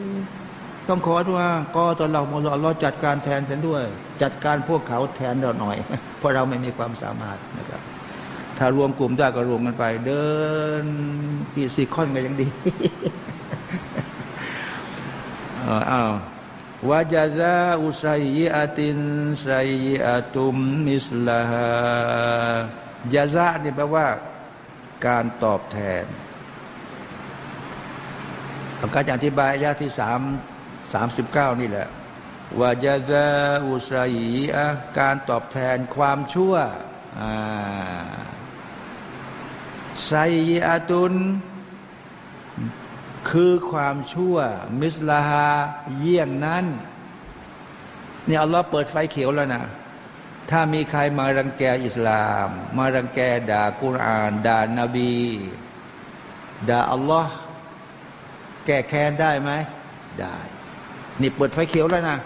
ๆต้องขอดุอาก็ตอนเราโมลเราจัดการแทนฉันด้วย จัดการพวกเขาแทนเราหน่อย เพราะเราไม่มีความสามารถนะครับ ถ้ารวมกลุ่มได้ก็รวมกันไป เดินปีสี่ข้อนก็ยังดีอ้าววาจาซาอุสัยอาตินไซอาตุมมิสลาฮายาซานี่แปลว่า การตอบแทน การอธิบายยาที่สามสามสิบเก้านี่แหละว่าจะจะอุสัยการตอบแทนความชั่วไซอาตุน คือความชั่ว มิสลาฮาเยี่ยงนั้นนี่อัลลอฮ์เปิดไฟเขียวแล้วนะถ้ามีใครมารังแกอิสลาม มารังแกด่ากุรอาน ด่านาบี ด่าอัลลอฮ์ แก้แค้นได้ไหม ได้ นี่เปิดไฟเขียวแล้วนะ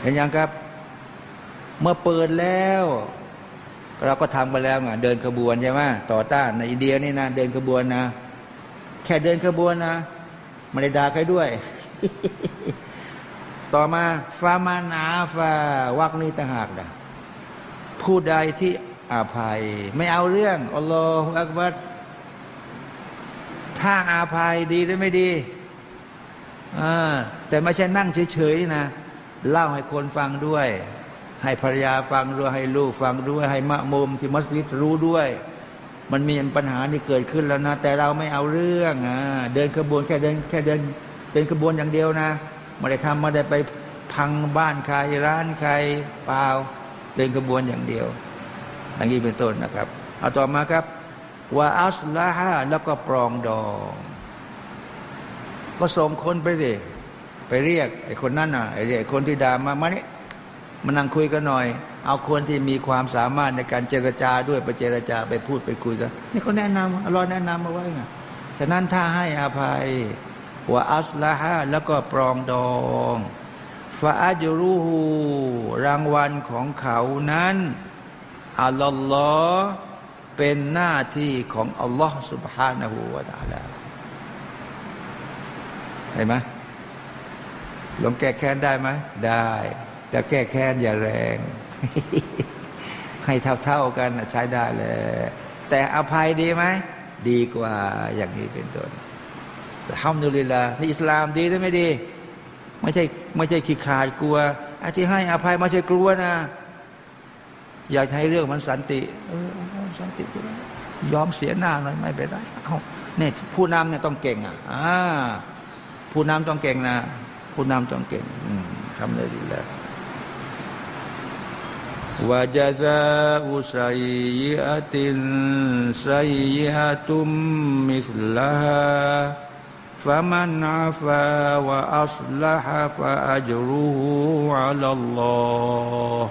เห็นยังครับ เมื่อเปิดแล้ว เราก็ทำไปแล้วไงเดินขบวนใช่ไหมต่อต้านในอินเดียนี่นะเดินขบวนนะ แค่เดินขบวนนะไม่ได้ด่าใครด้วย ต่อมาฟามานาฟาวักนี้ต่างหากนะผู้ใดที่อาภัย ไม่เอาเรื่องอัลลอฮฺอักบัร ถ้าอาภัยดีหรือไม่ดีอ่าแต่ไม่ใช่นั่งเฉยๆนะเล่าให้คนฟังด้วย ให้ภรรยาฟังด้วยให้ลูกฟังด้วย ให้มะมุมที่มัสยิดรู้ด้วย มันมีปัญหาที่เกิดขึ้นแล้วนะ แต่เราไม่เอาเรื่องอ่าเดินขบวนแค่เดินแค่เดินเป็นขบวนอย่างเดียวนะไม่ได้ทำไม่ได้ไปพังบ้านใครร้านใครเปล่าเดินขบวนอย่างเดียวอย่างนี้เป็นต้นนะครับ เอาต่อมาครับ ว่าอัสลาฮะแล้วก็ปรองดอง ก็ส่งคนไปดิไปเรียกไอ้คนนั้นน่ะไอ้เรียกคนที่ด่ามามาเนี่มานั่งคุยกันหน่อย เอาคนที่มีความสามารถในการเจรจาด้วยไปเจรจาไปพูดไปคุยกันนี่เขาแนะนำอรอยแนะนำมาไว้ไงฉะนั้นถ้าให้อภัยว่าอัสลาฮะแล้วก็ปรองดองฟาอัจรูฮูรางวัลของเขานั้นอัลลอฮ์ เป็นหน้าที่ของอัลลอฮ์ سبحانه และ تعالى เห็นไหมลองแก้แค้นได้ไหมได้ แต่แก้แค้นอย่าแรง ให้เท่าๆกันใช้ได้เลย แต่อภัยดีไหม ดีกว่าอย่างนี้เป็นต้นห้ามนุลิลานี่อิสลามดีหรือไม่ดี ไม่ใช่ไม่ใช่ขี้ขาดกลัวไอ้ที่ให้อภัยไม่ใช่กลัวนะ อยากให้เรื่องมันสันติ เออ สันติคุยอมเสียหน้าหน่อยไม่ไปได้เอานี่ยผู้นำเนี่ยต้องเก่งอะผู้นำต้องเก่งนะ ผู้นำต้องเก่งทำเลยดีแล้ววาจาซาอุสัยอัตินสัยอัตุมมิสลาฟะมันอาฟาวะอัลลาฮาฟะอัจรูฮุอัลลอฮ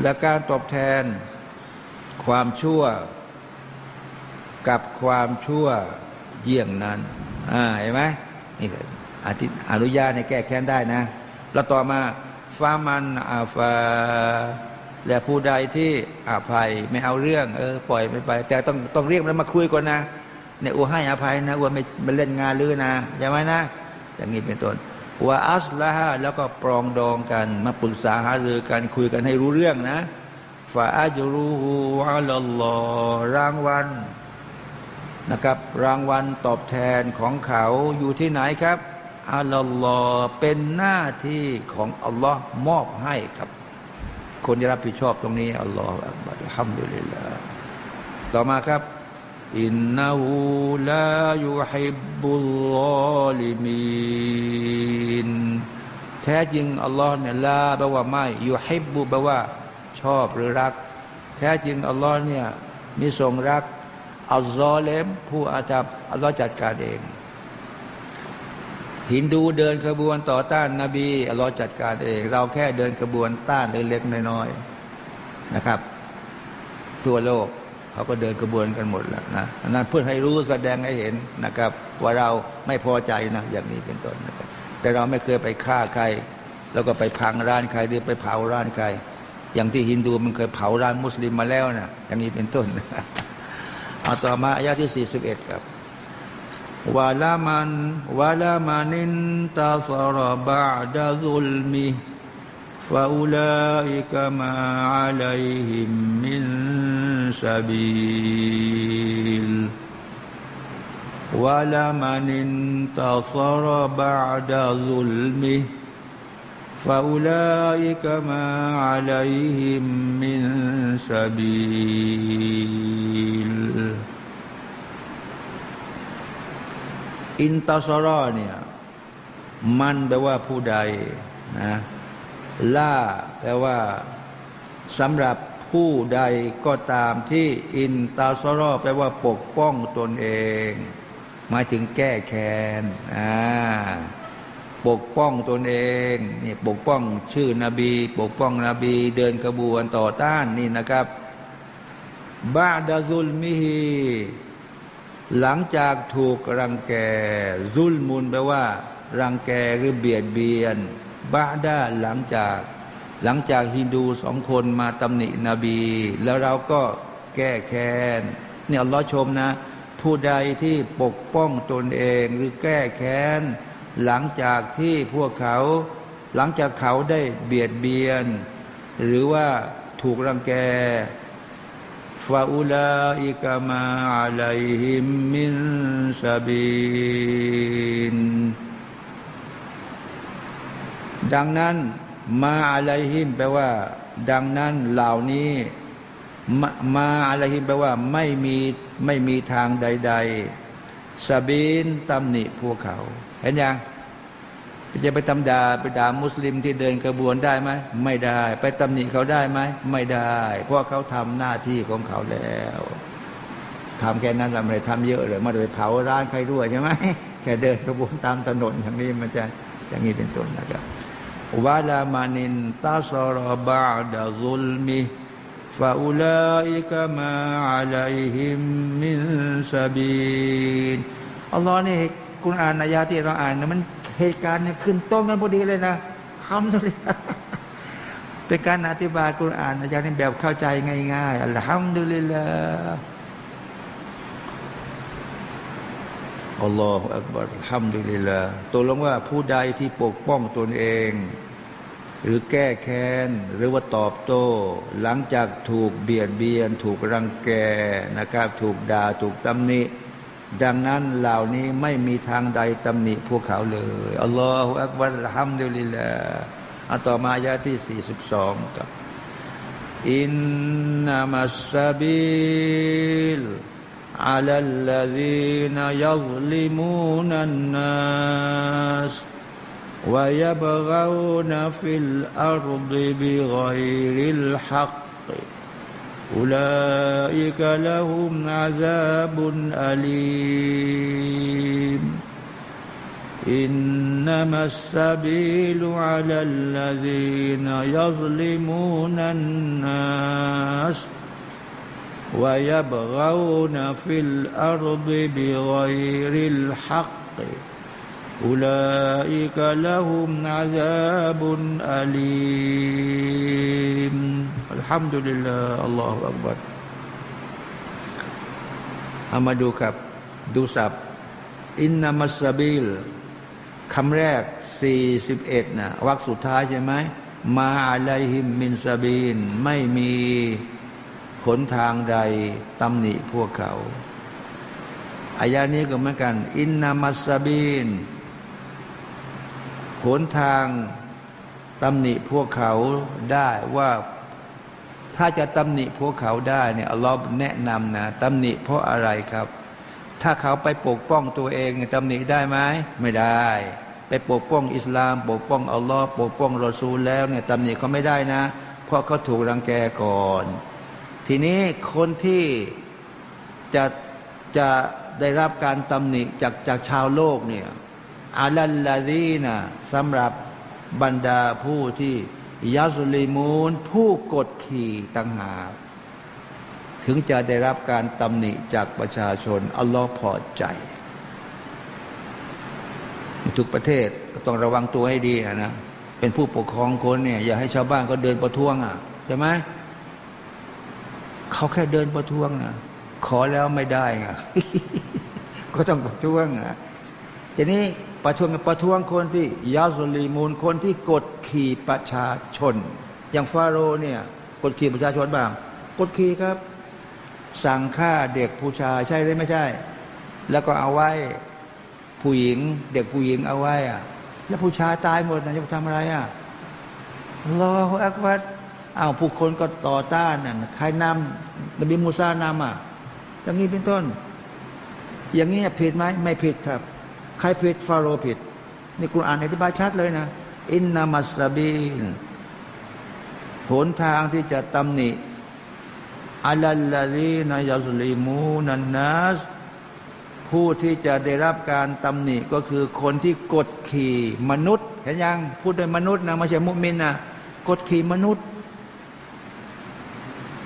และการตอบแทน ความชั่ว กับความชั่วเยี่ยงนั้นอ่าเห็นไหมนี่อธิอนุญาตให้แก้แค้นได้นะ แล้วต่อมาฟามันอาฟาและผู้ใดที่อาภัยไม่เอาเรื่องเออปล่อยไปไป แต่ต้องต้องเรียกมันมาคุยก่อนนะเนี่ยอัวให้อภัยนะอัวไม่ไม่เล่นงานลือนะใช่ไหมนะอย่างนี้เป็นต้นว่าอัสละฮะแล้วก็ปรองดองกันมาปรึกษาหารือกันคุยกันให้รู้เรื่องนะ ฟาอาจรูฮูอัลลอฮ์รางวัลนะครับ รางวัลตอบแทนของเขาอยู่ที่ไหนครับอัลลอฮ์เป็นหน้าที่ของอัลลอฮ์มอบให้ครับ คนที่รับผิดชอบตรงนี้อัลลอฮ์อัลลอฮ์ฮัมดุลิลลาห์ต่อมาครับอินนาหูลายุฮิบุลลอลิมีนแท้จริงอัลลอฮ์เนี่ยลาแปลว่าไม่ยุฮิบุแปลว่า อบหรือรัก แท้จริงอัลลอฮ์เนี่ยมีทรงรักอัลลอฮ์เลมผู้อาจับอัลลอฮ์จัดการเองฮินดูเดินขบวนต่อต้านนาบีอัลลอฮ์จัดการเอง เราแค่เดินขบวนต้านเล็กๆน้อยๆนะครับ ทั่วโลกเขาก็เดินกระบวนกันหมดแล้วนะนั้นเพื่อให้รู้แสดงให้เห็นนะครับ ว่าเราไม่พอใจนะอย่างนี้เป็นต้นนะครับแต่เราไม่เคยไปฆ่าใคร แล้วก็ไปพังร้านใครหรือไปเผาร้านใคร อย่างที่ฮินดูมันเคยเผาร้านมุสลิมมาแล้วนะอย่างนี้เป็นต้นอาตมาอายะที่ 41 ครับวะลามันวะลามันินตาสรบะดะซุลมิฟาอุลาอิกะมาอัลัยฮิมมินซาบิลวะลามันินตาสรบะดะซุลมิ فأولئك ما عليهم من سبيل อินตาซรอเนี่ยมันแปลว่าผู้ใดนะล่าแปลว่าสำหรับผู้ใดก็ตามที่อินตาซรอแปลว่าปกป้องตนเอง หมายถึงแก้แค้นอ่า ปกป้องตนเองนี่ปกป้องชื่อนบี ปกป้องนบี เดินกระบวนต่อต้านนี่นะครับบาดาซุลมิฮีหลังจากถูกรังแกซุลมุนแปลว่า รังแกหรือเบียดเบียนบาดาหลังจากหลังจากฮินดูสองคนมาตำหนินบี แล้วเราก็แก้แค้นเนี่ยอัลลอฮ์ชมนะ ผู้ใดที่ปกป้องตนเองหรือแก้แค้น หลังจากที่พวกเขา หลังจากเขาได้เบียดเบียน หรือว่าถูกรังแกฟาอุลาอิกามาอัลัยฮิมมินซาบินดังนั้นมาอะไรหิมแปลว่า ดังนั้นเหล่านี้ มามาอะไรหิมแปลว่า ไม่มีไม่มีทางใด ๆสบีนตำหนิพวกเขา เห็นยังจะไปตำดาไปด่ามุสลิมที่เดินกระบวนได้ไหมไม่ได้ ไปตำหนิเขาได้ไหมไม่ได้ เพราะเขาทำหน้าที่ของเขาแล้วทำแค่นั้นเราไม่ได้ทำเยอะเลยไม่ได้ไปเผาร้านใครด้วยใช่ไหมแค่เดินกระบวนตามถนนอย่างนี้มันจะอย่างนี้เป็นต้นนะครับวะลามานินตาสรบาดะซุลมิฟาอุลัยกะมาอัลัยฮิมมินซาบีนอัลลอฮ์นี่ คุณอ่านนายาที่เราอ่านนะมันเหตุการณ์เนี่ยขึ้นต้นกันพอดีเลยนะคำสุดเป็นการอธิบายคุณอ่านอาจารย์แบบเข้าใจง่ายๆอัลฮัมดุลิลลาห์อัลลอฮฺอักบารฮัมดุลิลลาตัวลงว่าผู้ใดที่ปกป้องตนเอง หรือแก้แค้น หรือว่าตอบโต้ หลังจากถูกเบียดเบียน ถูกรังแกนะครับ ถูกด่าถูกตำหนิ ดังนั้นเหล่านี้ไม่มีทางใดตำหนิพวกเขาเลยอัลลอฮฺอักบารฮัมดุลิลลาอัต่อมายาที่สี่สิบสองครับอินนามัสซาบิล على الذين يظلمون الناس ويبغون في الأرض بغير الحق أولئك لهم عذاب أليم. إنما السبيل على الذين يظلمون الناس ويبغون في الأرض بغير الحق. أولئك لهم عذاب أليم الحمد لله الله أكبر เอามาดูครับ ดูสับอินนามัสบิลคำแรกสี่สิบเอ็ดนะวักสุดท้ายใช่ไหมมาอะไรหิมมินซาบีนไม่มีหนทางใดตำหนิพวกเขาอายานี้ก็เหมือนกัน อินนามัสบิน หนทางตำหนิพวกเขาได้ว่าถ้าจะตำหนิพวกเขาได้เนี่ยอัลลอฮ์แนะนำนะตำหนิเพราะอะไรครับ ถ้าเขาไปปกป้องตัวเองตำหนิได้ไหมไม่ได้ ไปปกป้องอิสลาม ปกป้องอัลลอฮ์ปกป้องรอซูลแล้วเนี่ยตำหนิเขาไม่ได้นะ เพราะเขาถูกรังแกก่อน ทีนี้คนที่จะจะได้รับการตำหนิจากจากชาวโลกเนี่ย อาลัลลาดีนะสำหรับบรรดาผู้ที่ยาสุลิมูนผู้กดขี่ต่างหา ถึงจะได้รับการตำหนิจากประชาชน อัลลอฮ์พอใจ ทุกประเทศก็ต้องระวังตัวให้ดีนะเป็นผู้ปกครองคนเนี่ย อย่าให้ชาวบ้านก็เดินประท้วงอะใช่ไหมเขาแค่เดินประท้วงนะขอแล้วไม่ได้ไงก็ต้องประท้วงอะทีนี้ ประท้วงประท้วงคนที่ยาสุลีมูลคนที่กดขี่ประชาชน อย่างฟาโรเนี่ย กดขี่ประชาชนบ้าง กดขี่ครับ สั่งฆ่าเด็กผู้ชายใช่หรือไม่ใช่ แล้วก็เอาไว้ผู้หญิง เด็กผู้หญิงเอาไว้อะแล้วผู้ชายตายหมดนะจะทำอะไรอะรออักวัดอ้าวผู้คนก็ต่อต้านน่ะใครนำนบีมูซานำอะอย่างนี้เป็นต้น อย่างนี้ผิดไหมไม่ผิดครับ ใครผิดฟาโรผิด นี่กุรอานอธิบายชัดเลยนะ อินนามัสบีนหนทางที่จะตำหนิอัลลลีนายาสุลิมูนันนัสผู้ที่จะได้รับการตำหนิก็คือคนที่กดขี่มนุษย์เห็นยังพูดโดยมนุษย์นะไม่ใช่มุมินนะกดขี่มนุษย์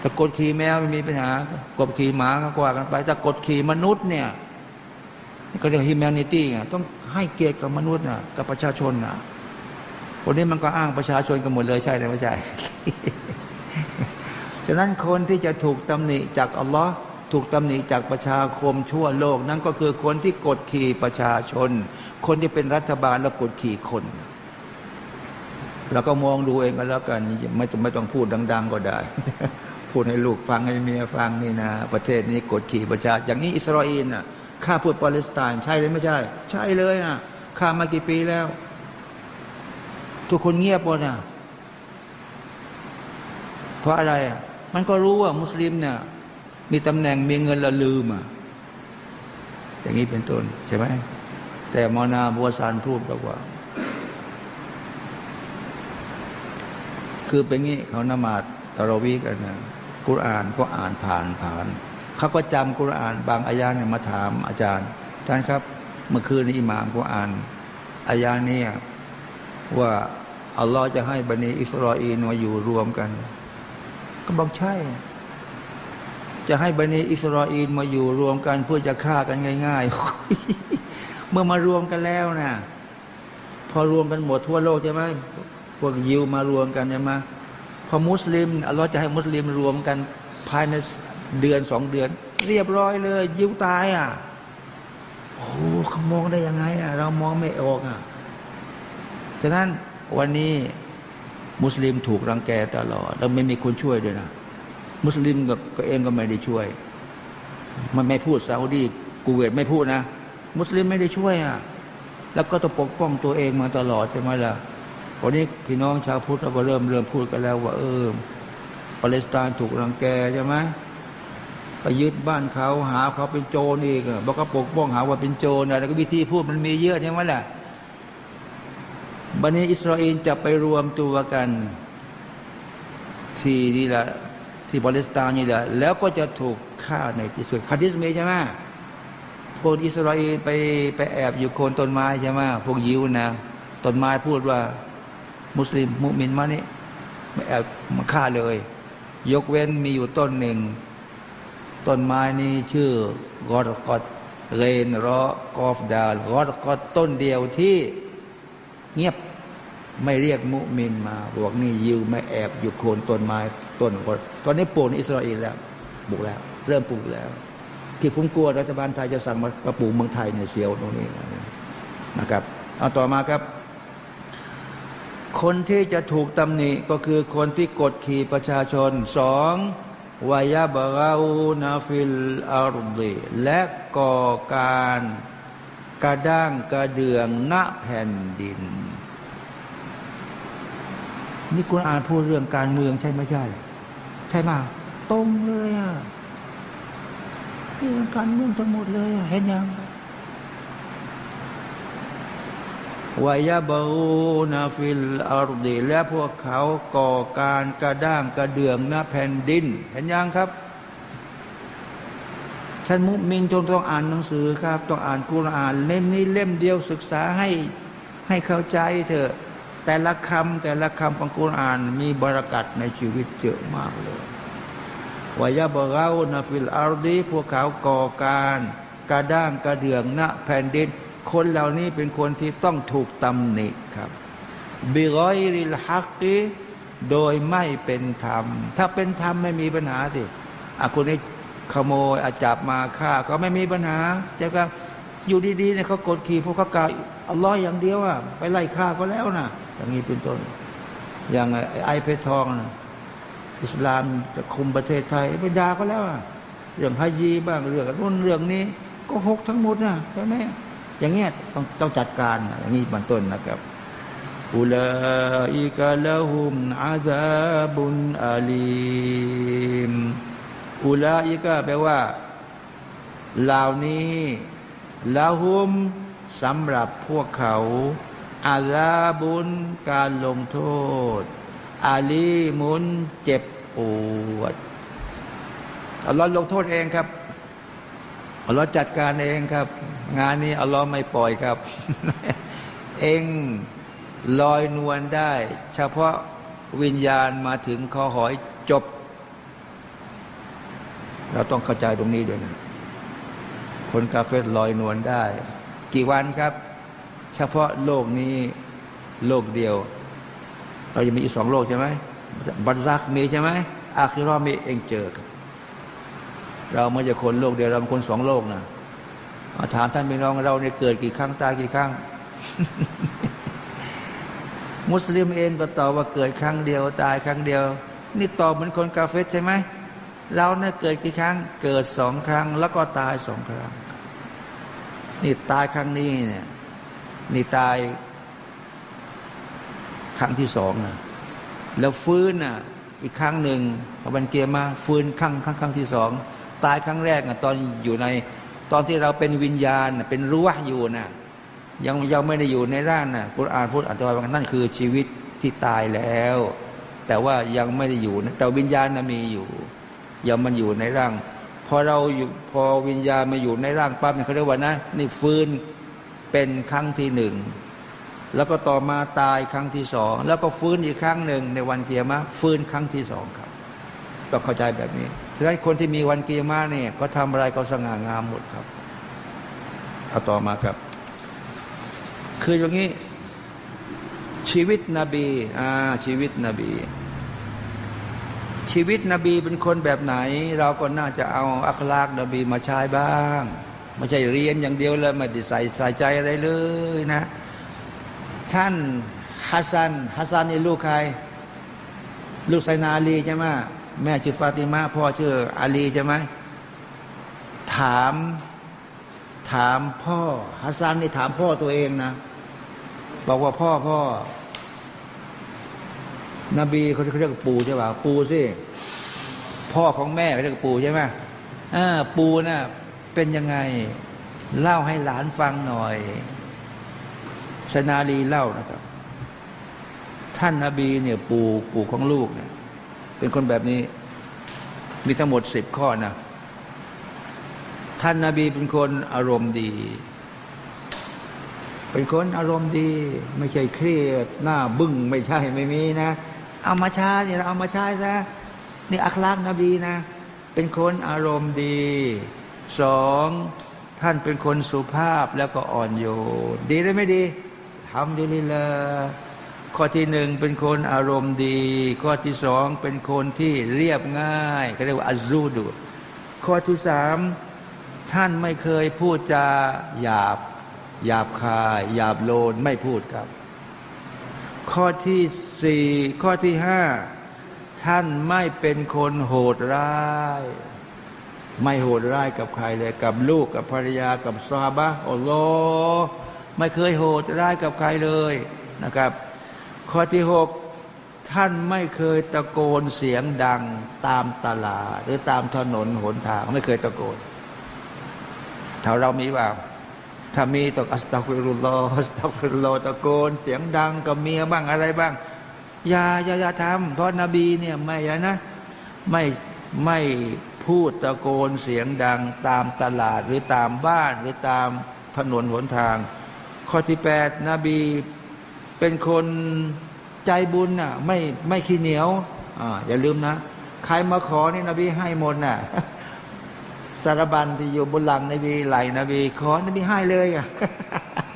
ถ้ากดขี่แมวไม่มีปัญหากดขี่หมาก็กว่ากันไปแต่กดขี่มนุษย์เนี่ย ก็เรียกฮิมแมนิตี้ไงต้องให้เกียรติกับมนุษย์นะกับประชาชนนะคนนี้มันก็อ้างประชาชนกันหมดเลยใช่ไหมไม่ใช่ฉะนั้นคนที่จะถูกตำหนิจากอัลลอฮ์ถูกตำหนิจากประชาคมทั่วโลก นั่นก็คือคนที่กดขี่ประชาชน คนที่เป็นรัฐบาลแล้วกดขี่คนเราก็มองดูเองก็แล้วกันไม่ต้องไม่ต้องพูดดัง ๆ ก็ได้ พูดให้ลูกฟังให้เมียฟังนี่นะ ประเทศนี้กดขี่ประชาอย่างนี้อิสราเอลน่ะ ฆ่าพูดปาเลสไตน์ใช่หรือไม่ใช่ ใช่เลยอะฆ่ามากี่ปีแล้ว ทุกคนเงียบหมดอะเพราะอะไรอะมันก็รู้ว่ามุสลิมเนี่ยมีตำแหน่งมีเงินละลืมอะอย่างนี้เป็นต้นใช่ไหมแต่มอนาบัวสารพูดบอกว่า คือเป็นงี้เขานมาดตะรวีกันนะกุรอานก็อ่านผ่านผ่าน เขาก็จำกุรอาน บางอายาเนี่ยมาถามอาจารย์ท่านครับ เมื่อคืนนี้อิหม่ามก็อ่านอายาเนี่ยว่าอัลลอฮ์จะให้บันิอิสราเอลมาอยู่รวมกัน ก็บอกใช่ จะให้บันิอิสราเอลมาอยู่รวมกันเพื่อจะฆ่ากันง่ายๆ เมื่อมารวมกันแล้วนะพอรวมกันหมดทั่วโลกใช่ไหมพวกยิวมารวมกันใช่ไหมพอมุสลิมอัลลอฮ์จะให้มุสลิมรวมกันภายใน เดือนสองเดือน เรียบร้อยเลย ยิวตายอะโอ้เขามองได้ยังไงอะ เรามองไม่ออกอะฉะนั้นวันนี้มุสลิมถูกรังแกตลอด แล้วไม่มีคนช่วยด้วยนะมุสลิมก็เองก็ไม่ได้ช่วย มันไม่พูดซาอุดีกูเวตไม่พูดนะมุสลิมไม่ได้ช่วยอะแล้วก็ต้องปกป้องตัวเองมาตลอดใช่ไหมล่ะวันนี้พี่น้องชาวพุทธเราก็เริ่มเริ่มพูดกันแล้วว่าเออปาเลสไตน์ถูกรังแกใช่ไหม ไปยึดบ้านเขาหาเขาเป็นโจรอีกบอกก็ปกป้องหาว่าเป็นโจรอะไรก็วิธีพูดมันมีเยอะใช่ไหมล่ะบันนี้อิสราเอลจะไปรวมตัวกันที่นี่แหละที่ปาเลสไตน์นี่แหละ แล้วก็จะถูกฆ่าในที่สุดคาดิสเมใช่ไหมพวกอิสราเอลไปไปแอบอยู่โคนต้นไม้ใช่ไหมพวกยิวนะต้นไม้พูดว่า มุสลิมมุมินมานี่ไม่แอบมาฆ่าเลย ยกเว้นมีอยู่ต้นหนึ่ง ต้นไม้นี่ชื่อกอดกอดเรนรอกอฟดาลกอดกอดต้นเดียวที่เงียบไม่เรียกมุมินมาบอกนี่ยิวไม่แอบอยู่โคนต้นไม้ต้นคนตอนนี้ปลูกในอิสราเอลแล้วปลูกแล้ว เริ่มปลูกแล้ว ที่ผมกลัวรัฐบาลไทยจะสั่งมาปลูกเมืองไทยเนี่ยเสียวตรงนี้นะครับเอาต่อมาครับคนที่จะถูกตำหนิก็คือคนที่กดขี่ประชาชนสอง วายบาอูนาฟิลอารุดีและก่อการกระด้างกระเดืองณแผ่นดิน นี่กุรอานพูดเรื่องการเมืองใช่ไม่ใช่ ใช่ไหมตรงเลยอะเรื่องการเมืองทั้งหมดเลยเห็นยัง ويبغون في الأرض และพวกเขาก่อการกระด้างกระเดืองหน้าแผ่นดิน เห็นยังครับฉันมุมินจงต้องอ่านหนังสือครับ ต้องอ่านกุรอานเล่มนี้เล่มเดียวศึกษาให้ให้เข้าใจเถอะ แต่ละคำแต่ละคำของกุรอานมีบรากัดในชีวิตเยอะมากเลยวายาบรานาฟิลอารดีพวกเขาก่อการกระด้างกระเดืองณแผ่นดิน คนเหล่านี้เป็นคนที่ต้องถูกตำหนิครับบิรอยริลฮักกีโดยไม่เป็นธรรม ถ้าเป็นธรรมไม่มีปัญหาสิอาคนนี้ขโมยอาจับมาฆ่าก็ไม่มีปัญหาจะก็อยู่ดีๆเนี่ยเขากดขี่พวกเขากาอัลลอฮ์อย่างเดียวอะไปไล่ฆ่าก็แล้วนะอย่างนี้เป็นต้น อย่างไอเพชรทองนะอิสลามจะคุมประเทศไทยไปด่าก็แล้วอะเรื่องฮายีบ้างเรื่องนู้นเรื่องนี้ ก็หกทั้งหมดนะใช่ไหม อย่างเงี้ยต้องต้องจัดการอย่างนี้เป็นต้นนะครับอุลาอิกะละหุมอาซาบุนอาลีมอุลาอิกะแปลว่าเหล่านี้ละหุมสำหรับพวกเขาอาลาบุญการลงโทษ อาลีมุนเจ็บปวดอัลลอฮ์ลงโทษเองครับอัลลอฮ์จัดการเองครับ งานนี้อัลลอฮ์ไม่ปล่อยครับ เองลอยนวลได้ เฉพาะวิญญาณมาถึงคอหอยจบ เราต้องเข้าใจตรงนี้ด้วยนะคนกาเฟตลอยนวลได้ กี่วันครับ เฉพาะโลกนี้โลกเดียว เราจะมีอีกสองโลกใช่ไหมบัตซักมีใช่ไหมอาคิรอมีเองเจอครับเราไม่ใช่คนโลกเดียวเราเป็นคนสองโลกนะ ถามท่านพี่น้องเราเนี่ยเกิดกี่ครั้งตายกี่ครั้ง มุสลิมเองก็ตอบว่าเกิดครั้งเดียวตายครั้งเดียว นี่ตอบเหมือนคนกาเฟตใช่ไหมเราเนี่ยเกิดกี่ครั้ง เกิดสองครั้ง แล้วก็ตายสองครั้ง นี่ตายครั้งนี้เนี่ย นี่ตาย ครั้งที่สองนะแล้วฟื้นน่ะ อีกครั้งหนึ่งพอบันเกียมาฟื้นครั้งครั้งครั้งที่สองตายครั้งแรกนะตอนอยู่ใน ตอนที่เราเป็นวิญญาณเป็นรู้ว่าอยู่นะยังยังไม่ได้อยู่ในร่างนะคุณอ่านพูดอัตว่านั่นคือชีวิตที่ตายแล้ว แต่ว่ายังไม่ได้อยู่นะแต่วิญญาณนะมีอยู่ ยังมันอยู่ในร่าง พอเราอยู่พอวิญญาณมาอยู่ในร่างปั๊บเนี่ยเขาเรียกว่านะนี่ฟื้นเป็นครั้งที่หนึ่งแล้วก็ต่อมาตายครั้งที่สองแล้วก็ฟื้นอีกครั้งหนึ่งในวันเกียร์มาฟื้นครั้งที่สองครับ ต้องเข้าใจแบบนี้ฉะนั้นคนที่มีวันเกียร์มาเนี่ยเขาทำอะไรเขาสง่างามหมดครับเอาต่อมาครับ คืออย่างนี้ ชีวิตนบีอ่าชีวิตนบี ชีวิตนบีเป็นคนแบบไหน เราก็น่าจะเอาอัคลากนบีมาใช้บ้างไม่ใช่เรียนอย่างเดียวเลยไม่ได้ใส่ใส่ใจอะไรเลยนะ ท่านฮัสซันฮัสซันนี่ลูกใคร ลูกไซนาลีใช่ไหม แม่ชื่อฟาติมาพ่อชื่ออาลีใช่ไหมถามถามพ่อฮัสซันนี่ถามพ่อตัวเองนะ บอกว่าพ่อพ่อ นบีเขาเรียกปู่ใช่ป่ะปู่สิพ่อของแม่เขาเรียกปู่ใช่ไหมอ่าปู่น่ะเป็นยังไง เล่าให้หลานฟังหน่อยชนาลีเล่านะครับ ท่านนาบีเนี่ยปู่ปู่ของลูกเนี่ย เป็นคนแบบนี้ มีทั้งหมดสิบข้อนะท่านนาบีเป็นคนอารมณ์ดี เป็นคนอารมณ์ดี ไม่ใช่เครียด หน้าบึ้งไม่ใช่ไม่มีนะเอามาใช้เนี่ยเอามาใช้ซะนี่อัคลากนบีนะ เป็นคนอารมณ์ดีสองท่านเป็นคนสุภาพแล้วก็อ่อนโยนดีหรือไม่ดีทำดีลิละ ข้อที่หนึ่งเป็นคนอารมณ์ดี ข้อที่สองเป็นคนที่เรียบง่ายเขาเรียกว่าอัจูดูข้อที่สามท่านไม่เคยพูดจาหยาบหยาบคายหยาบโลนไม่พูดครับ ข้อที่สี่ข้อที่ห้าท่านไม่เป็นคนโหดร้าย ไม่โหดร้ายกับใครเลยกับลูกกับภรรยากับซาบะอัลลอฮ์ไม่เคยโหดร้ายกับใครเลยนะครับ ข้อที่หกท่านไม่เคยตะโกนเสียงดังตามตลาดหรือตามถนนหนทางไม่เคยตะโกนถ้าเรามีบ้างถ้ามีต้องأستغفر الله أستغفر الله ตะโกน เสียงดังกับเมียบ้างอะไรบ้างอย่าอย่าอย่าทำเพราะนบีเนี่ยไม่นะไม่ไม่พูดตะโกนเสียงดังตามตลาดหรือตามบ้านหรือตามถนนหนทาง ข้อที่แปดนบี เป็นคนใจบุญน่ะ ไม่ไม่ขี้เหนียวอ่าอย่าลืมนะ ใครมาขอนี่นบีให้หมดน่ะสารบันที่อยู่บนหลังนบีไหลนบีขอนบีให้เลยอะ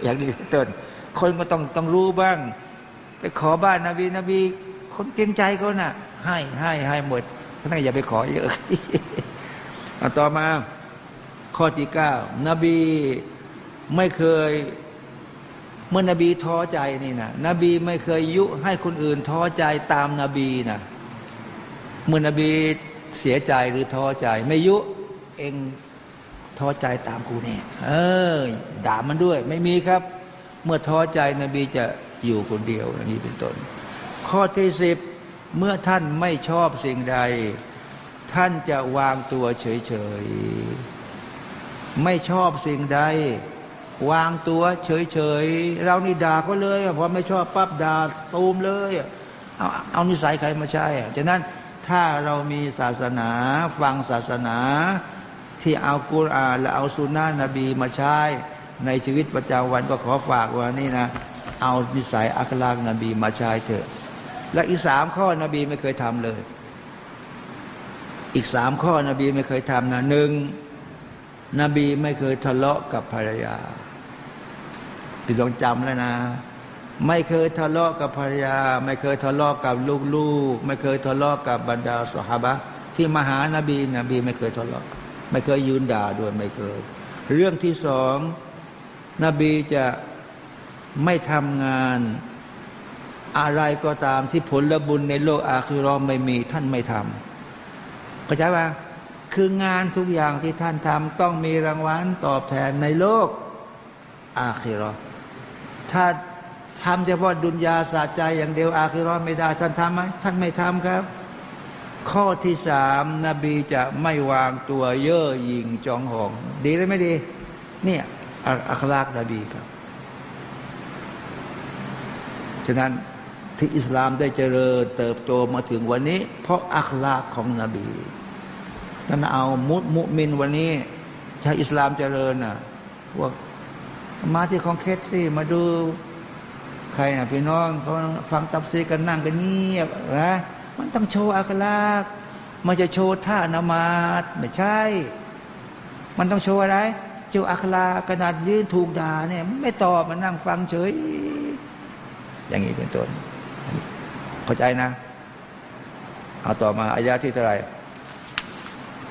อย่างนี้ต้นคนก็ต้องต้องรู้บ้าง ไปขอบ้านนบีนบี คนเกรงใจเขาน่ะ ให้ให้ให้หมดท่านอย่าไปขอเยอะต่อมาข้อที่เก้านบีไม่เคย เมื่อนบีท้อใจนี่นะนบีไม่เคยยุให้คนอื่นท้อใจตามนาบีนะเมื่อนบีเสียใจหรือท้อใจ ไม่ยุเองท้อใจตามกูเนี่ยเออ ด่ามันด้วย ไม่มีครับ เมื่อท้อใจนบีจะอยู่คนเดียวนี้เป็นต้น ข้อที่สิบเมื่อท่านไม่ชอบสิ่งใด ท่านจะวางตัวเฉยๆ ไม่ชอบสิ่งใด วางตัวเฉยๆ เรานี่ด่าก็เลยพอไม่ชอบปั๊บด่าตูมเลยเอาเอานิสัยใครมาใช่ฉะนั้นถ้าเรามีศาสนาฟังศาสนา ที่เอากุรอานและเอาสุนนะนบีมาใช้ในชีวิตประจำวันก็ขอฝากว่านี่นะ เอานิสัยอัคลากนบีมาใช้เถอะ และอีกสามข้อนบีไม่เคยทำเลย อีกสามข้อนบีไม่เคยทำนะหนึ่งนบีไม่เคยทะเลาะกับภรรยา พี่ลองจำแล้วนะ ไม่เคยทะเลาะกับภรรยา ไม่เคยทะเลาะกับลูกๆ ไม่เคยทะเลาะกับบรรดาสหบะที่มหานาบีนบีไม่เคยทะเลาะไม่เคยยืนด่าด้วยไม่เคย เรื่องที่สองนบีจะไม่ทำงานอะไรก็ตามที่ผลบุญในโลกอาคิรอมไม่มีท่านไม่ทำเข้าใจปะคืองานทุกอย่างที่ท่านทำต้องมีรางวัลตอบแทนในโลกอาคิรอ ถ้าทำเฉพาะดุนยาสะใจอย่างเดียวอาคิรอไม่ได้ ท่านทำไหมท่านไม่ทำครับ ข้อที่สามนบีจะไม่วางตัวเย่อหยิ่งจองหอง ดีหรือไม่ดี เนี่ยอัคลากนบีครับฉะนั้นที่อิสลามได้เจริญเติบโตมาถึงวันนี้ เพราะอัคลากของนบีท่านเอามุดมุมินวันนี้ชาอิสลามเจริญน่ะว่า มาที่คองเคสสิมาดูใครนะพี่น้องเขาฟังตับซีกันนั่งกันเงียบนะมันต้องโชว์อัคลากมันจะโชว์ท่านามาดไม่ใช่ มันต้องโชว์อะไรโชว์อัคลากขนาดยืนถูกด่าเนี่ยไม่ตอบมันนั่งฟังเฉย อย่างนี้เป็นต้นเข้าใจนะ เอาต่อมาอายาที่เท่าไหร่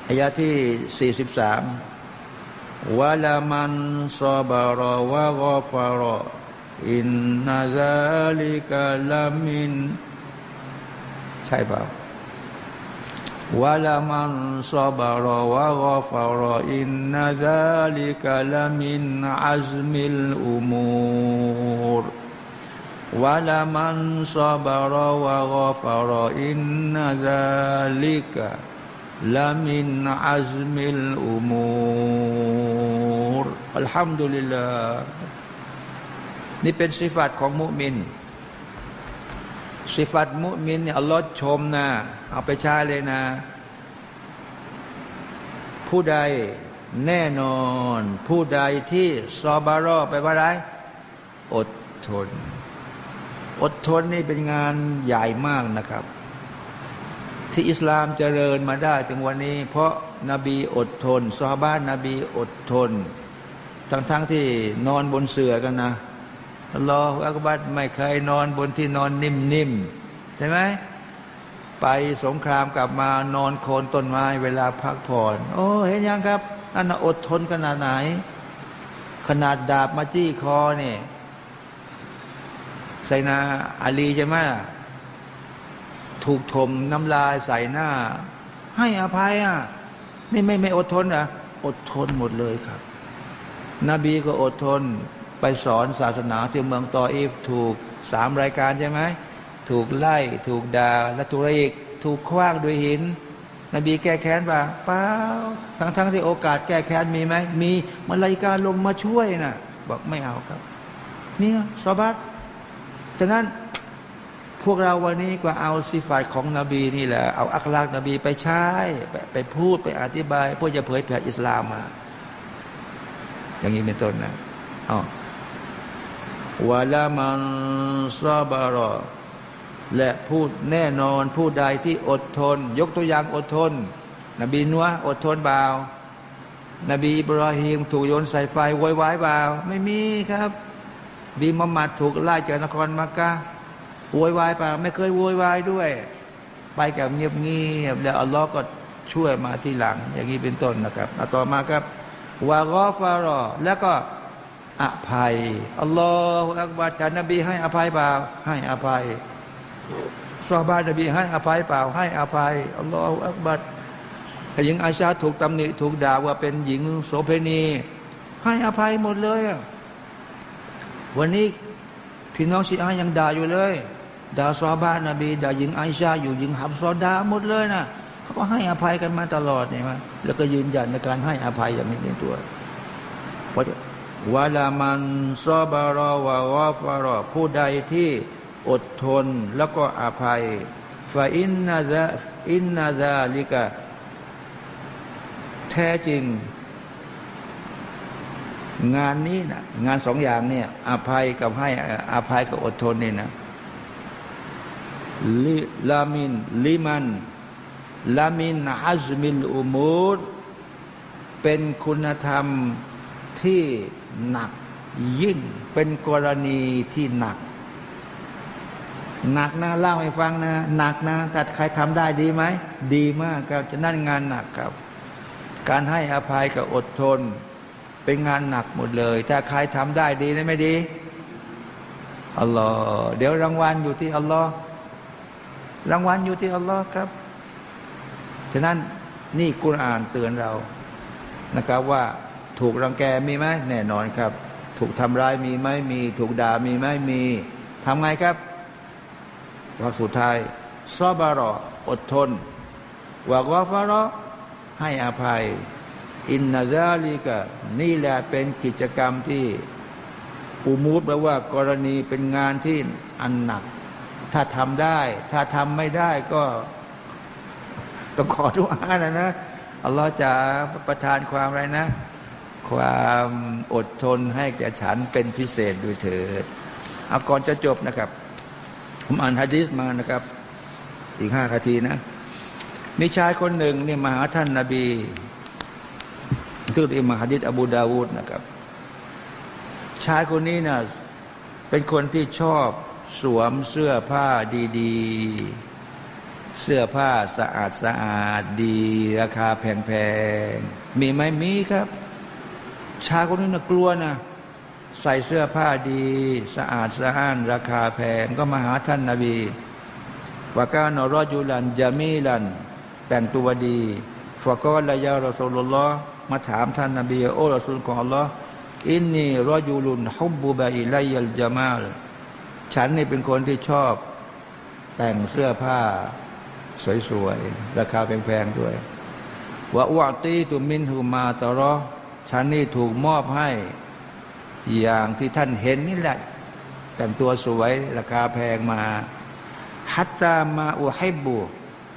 อายาที่สี่สิบสาม วะลามันซอบารอวะกอฟารออินนาซาลิกาลามิน ใช่เปล่าวะลามันซอบารอวะกอฟารออินนาซาลิกาลามินอัซมิลอุมูรวะลามันซอบารอวะกอฟารออินนาซาลิกา ละมินอัลอัลฮัมดุลิลลาห์นี่เป็นสิฟัตของมุมิน สิฟัตมุมินเนี่ยอัลลอฮ์ชมนะเอาไปใช้เลยนะ ผู้ใดแน่นอน ผู้ใดที่ซอบารอไปว่าไร อดทน อดทนนี่เป็นงานใหญ่มากนะครับ ที่อิสลามเจริญมาได้ถึงวันนี้ เพราะนบีอดทนซอบ้านนบีอดทน ทั้งๆทที่นอนบนเสื่อกันนะรออักบัดไม่เคยนอนบนที่นอนนิ่มๆใช่ไหมไปสงครามกลับมานอนโคนต้นไม้เวลาพักผ่อน โอ้เห็นยังครับอันอดทนขนาดไหน ขนาดดาบมาจี้คอเนี่ยไซนาอาลีใช่ไหม ถูกถมน้ำลายใส่หน้า ให้อภัยอะนี่ไม่ไม่อดทนอะอดทนหมดเลยครับ นบีก็อดทนไปสอนศาสนาที่เมืองตออีฟถูกสามรายการใช่ไหมถูกไล่ ถูกดา่าและถูกอะไรอีกถูกคว้างด้วยหิน นบีแก้แค้นป่ะเปล่าทั้งทั้งที่โอกาสแก้แค้นมีไหมมีมาลายการลงมาช่วยนะ่ะ บอกไม่เอาครับนี่สบัตฉะนั้น พวกเราวันนี้ก็เอาสิฟายของนบีนี่แหละเอาอัคลากนบีไปใช้ไปไปพูดไปอธิบายเพื่อจะเผยแผ่อิสลามมา อย่างนี้เป็นต้นนะอ๋อวะละมันซาบารอและพูดแน่นอนผู้ใดที่อดทน ยกตัวอย่างอดทน นบีนัวอดทนเบานบีอิบราฮิมถูกโยนใส่ไฟวอยวายเบาไม่มีครับ บีมุฮัมมัดถูกไล่จากนครมักกะ โวยวายป่าไม่เคยโวยวายด้วย ไปกับเงียบเงียบแล้วอัลลอฮ์ก็ช่วยมาที่หลัง อย่างนี้เป็นต้นนะครับต่อมาครับวากอฟารอแล้วก็อภัยอัลลอฮฺอักบัดจานบีให้อภัยเปล่าให้อภัยซาบานบีให้อภัยเปล่า ให้อภัยอัลลอฮฺอักบัดหญิงอาชาถูกตำหนิถูกด่าว่าเป็นหญิงโสเภณี ให้อภัยหมดเลย วันนี้พี่น้องชีอายังด่าอยู่เลย ด่าซาบานนบีด่าหญิงไอชาอยู่หญิงหับซอดาหมดเลยนะเขาก็ให้อภัยกันมาตลอดเนี่ยมั้แล้วก็ยืนยันในการให้อภัยอย่างนี้ในตัวเพราะวาลามันซอบารอวาวาฟารอผู้ใดที่อดทนแล้วก็อภัยฟาอินนาซาอินนาซาลิกะแท้จริง งานนี้นะงานสองอย่างเนี่ยอภัยกับให้อภัยกับอดทนนี่นะ ลิลามินลิมันลามินอัซมิลอุมูดเป็นคุณธรรมที่หนักยิ่งเป็นกรณีที่หนัก หนักนะเล่าให้ฟังนะ หนักนะแต่ใครทำได้ดีไหม ดีมากครับจะนั่นงานหนักครับ การให้อภัยกับอดทน เป็นงานหนักหมดเลย ถ้าใครทำได้ดีได้ไม่ดีอัลลอฮ์เดี๋ยวรางวัลอยู่ที่อัลลอฮ์ รางวัลอยู่ที่อัลลอฮ์ครับ ฉะนั้นนี่กุรอานเตือนเรานะครับว่าถูกรังแกมีไหมแน่นอนครับ ถูกทำร้ายมีไหมมี ถูกด่ามีไหมมีทำไงครับว่าสุดท้ายซอบารออดทนวากอฟารอให้อภัย อินนาซาลีกะนี่แหละเป็นกิจกรรมที่ปูมูดแปลว่ากรณีเป็นงานที่อันหนัก ถ้าทำได้ ถ้าทำไม่ได้ก็ต้องขอทุกอานะนะอัลลอฮ์จะประทานความอะไรนะ ความอดทนให้แก่ฉันเป็นพิเศษด้วยเถิดเอาก่อนจะจบนะครับ ผมอ่านฮะดิษมานะครับ อีกห้านาทีนะ มีชายคนหนึ่งเนี่ยมาหาท่านนาบีที่อิมาฮะดิษอบูดาวูดนะครับ ชายคนนี้น่ะเป็นคนที่ชอบ สวมเสื้อผ้าดีๆ เสื้อผ้าสะอาดสะอาดดี ราคาแพงๆ มีไหมมีครับ ชาคนนี้นะกลัวนะใส่เสื้อผ้าดี สะอาดสะอ้าน ราคาแพงก็มาหาท่านนาบีวาการนรอยุลันจามีลัน แต่งตัวดีฟะกอลายารอสุลลอฮ์มาถามท่านนาบีโอ้รอสุลของอัลลอฮ์อินนีรอยุลุนฮุบบุบะอิไลยัลจามาล ฉันนี่เป็นคนที่ชอบแต่งเสื้อผ้าสวยๆ ราคาแพงๆด้วยว่าอวตีตุมินหูมาตรอฉันนี่ถูกมอบให้อย่างที่ท่านเห็นนี่แหละ แต่งตัวสวยราคาแพงมาฮัตตามาอุฮิบู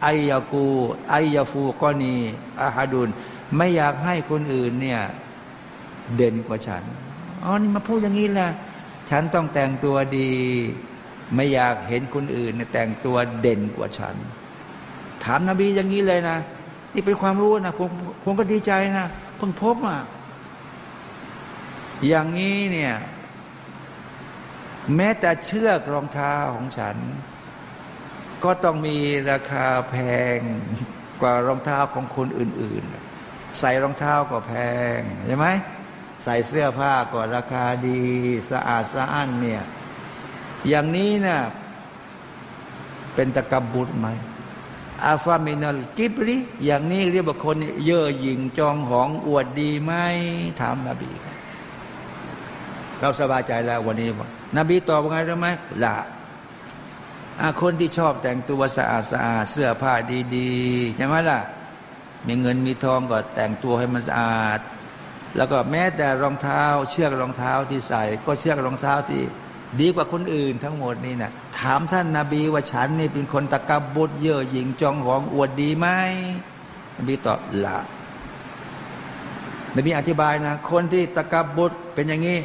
ไอยากูไอยาฟูกอนีอาฮาดุนไม่อยากให้คนอื่นเนี่ยเด่นกว่าฉันอ๋อนี่มาพูดอย่างนี้แหละ ฉันต้องแต่งตัวดี ไม่อยากเห็นคนอื่นแต่งตัวเด่นกว่าฉัน ถามนบีอย่างนี้เลยนะ นี่เป็นความรู้นะผมผมก็ดีใจนะเพิ่งพบอะอย่างนี้เนี่ย แม้แต่เชือกรองเท้าของฉัน ก็ต้องมีราคาแพงกว่ารองเท้าของคนอื่น ๆ ใส่รองเท้าก็แพงใช่ไหม ใส่เสื้อผ้าก็ราคาดีสะอาดสะอ้านเนี่ย อย่างนี้นะ่ะเป็นตะกบุตรไหมอาฟามินัลกิบริอย่างนี้เรียกว่าคนเย่อหยิ่งจองหองอวดดีไหมถามนบีครับเราสบายใจแล้ววันนี้นบีตอบว่าไงรู้ไหมละคนที่ชอบแต่งตัวสะอาดสะอาดเสื้อผ้าดีๆใช่ไหมล่ะ มีเงินมีทองก็แต่งตัวให้มันสะอาด แล้วก็แม้แต่รองเท้า เชือกรองเท้าที่ใส่ ก็เชือกรองเท้าที่ดีกว่าคนอื่นทั้งหมดนี่นะถามท่านนาบีว่าฉันนี่เป็นคนตะกบุตรเย่อหยิ่งจองหองอวดดีไหมนบีตอบละนบีอธิบายนะ คนที่ตะกบุตรเป็นอย่างนี้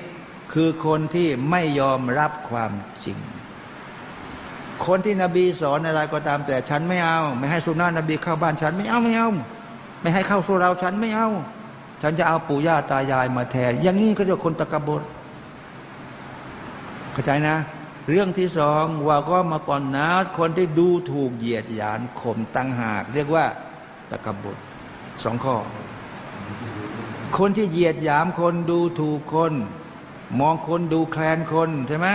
คือคนที่ไม่ยอมรับความจริง คนที่นบีสอนอะไรก็ตามแต่ฉันไม่เอา ไม่ให้สุนานะนบีเข้าบ้านฉันไม่เอาไม่เอา ไม่ให้เข้าสู่เราฉันไม่เอา ฉันจะเอาปู่ย่าตายายมาแทนอย่างนี้ก็เรียกคนตะกบดเข้าใจนะ เรื่องที่สองว่าก็มาตอนนาคนที่ดูถูกเหยียดหยามข่มตังหาก เรียกว่าตะกบดสองข้อ คนที่เหยียดหยามคนดูถูกคน มองคนดูแคลนคนใช่ไหม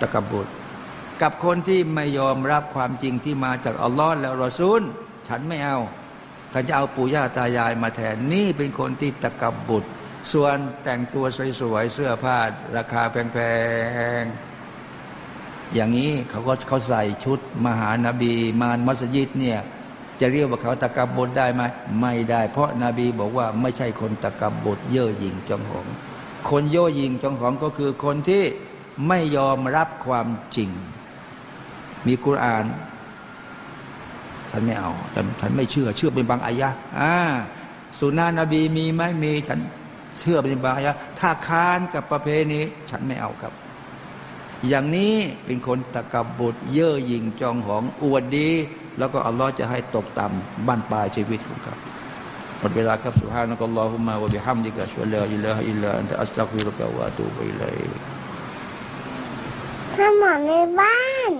ตะกบุตรกับคนที่ไม่ยอมรับความจริงที่มาจากอัลลอฮ์แล้วรอซูล ฉันไม่เอา ฉันจะเอาปู่ย่าตายายมาแทนนี่เป็นคนที่ตะกบุตร ส่วนแต่งตัวสวยๆเสื้อผ้าราคาแพงๆอย่างนี้เขาก็เขาใส่ชุดมหานาบีมารมัสยิดเนี่ยจะเรียกว่าเขาตะกบบทได้ไหมไม่ได้ เพราะนาบีบอกว่าไม่ใช่คนตะกบบทเย่อหยิ่งจองหองคนเย่อหยิ่งจองหองก็คือคนที่ไม่ยอมรับความจริง มีกุรอาน ฉันไม่เอาฉันท่นไม่เชื่อ เชื่อเป็นบางอายะอ่าสุนานะบีมีไหมมีฉันเชื่อเป็นบางอายะถ้าค้านกับประเพณีฉันไม่เอาครับ อย่างนี้เป็นคนตะกบบุตรเย่อหยิ่งจองหองอวดดี แล้วก็อัลลอฮ์จะให้ตกต่ำบ้านปลายชีวิตของเขาหมดเวลาครับสุฮานะกัลลอฮุมะวะบิฮัมดิกะชวลลาอิลลาอิลลาอันตะอัสตักฟิรกะวะตูบิลัยสมอในบ้าน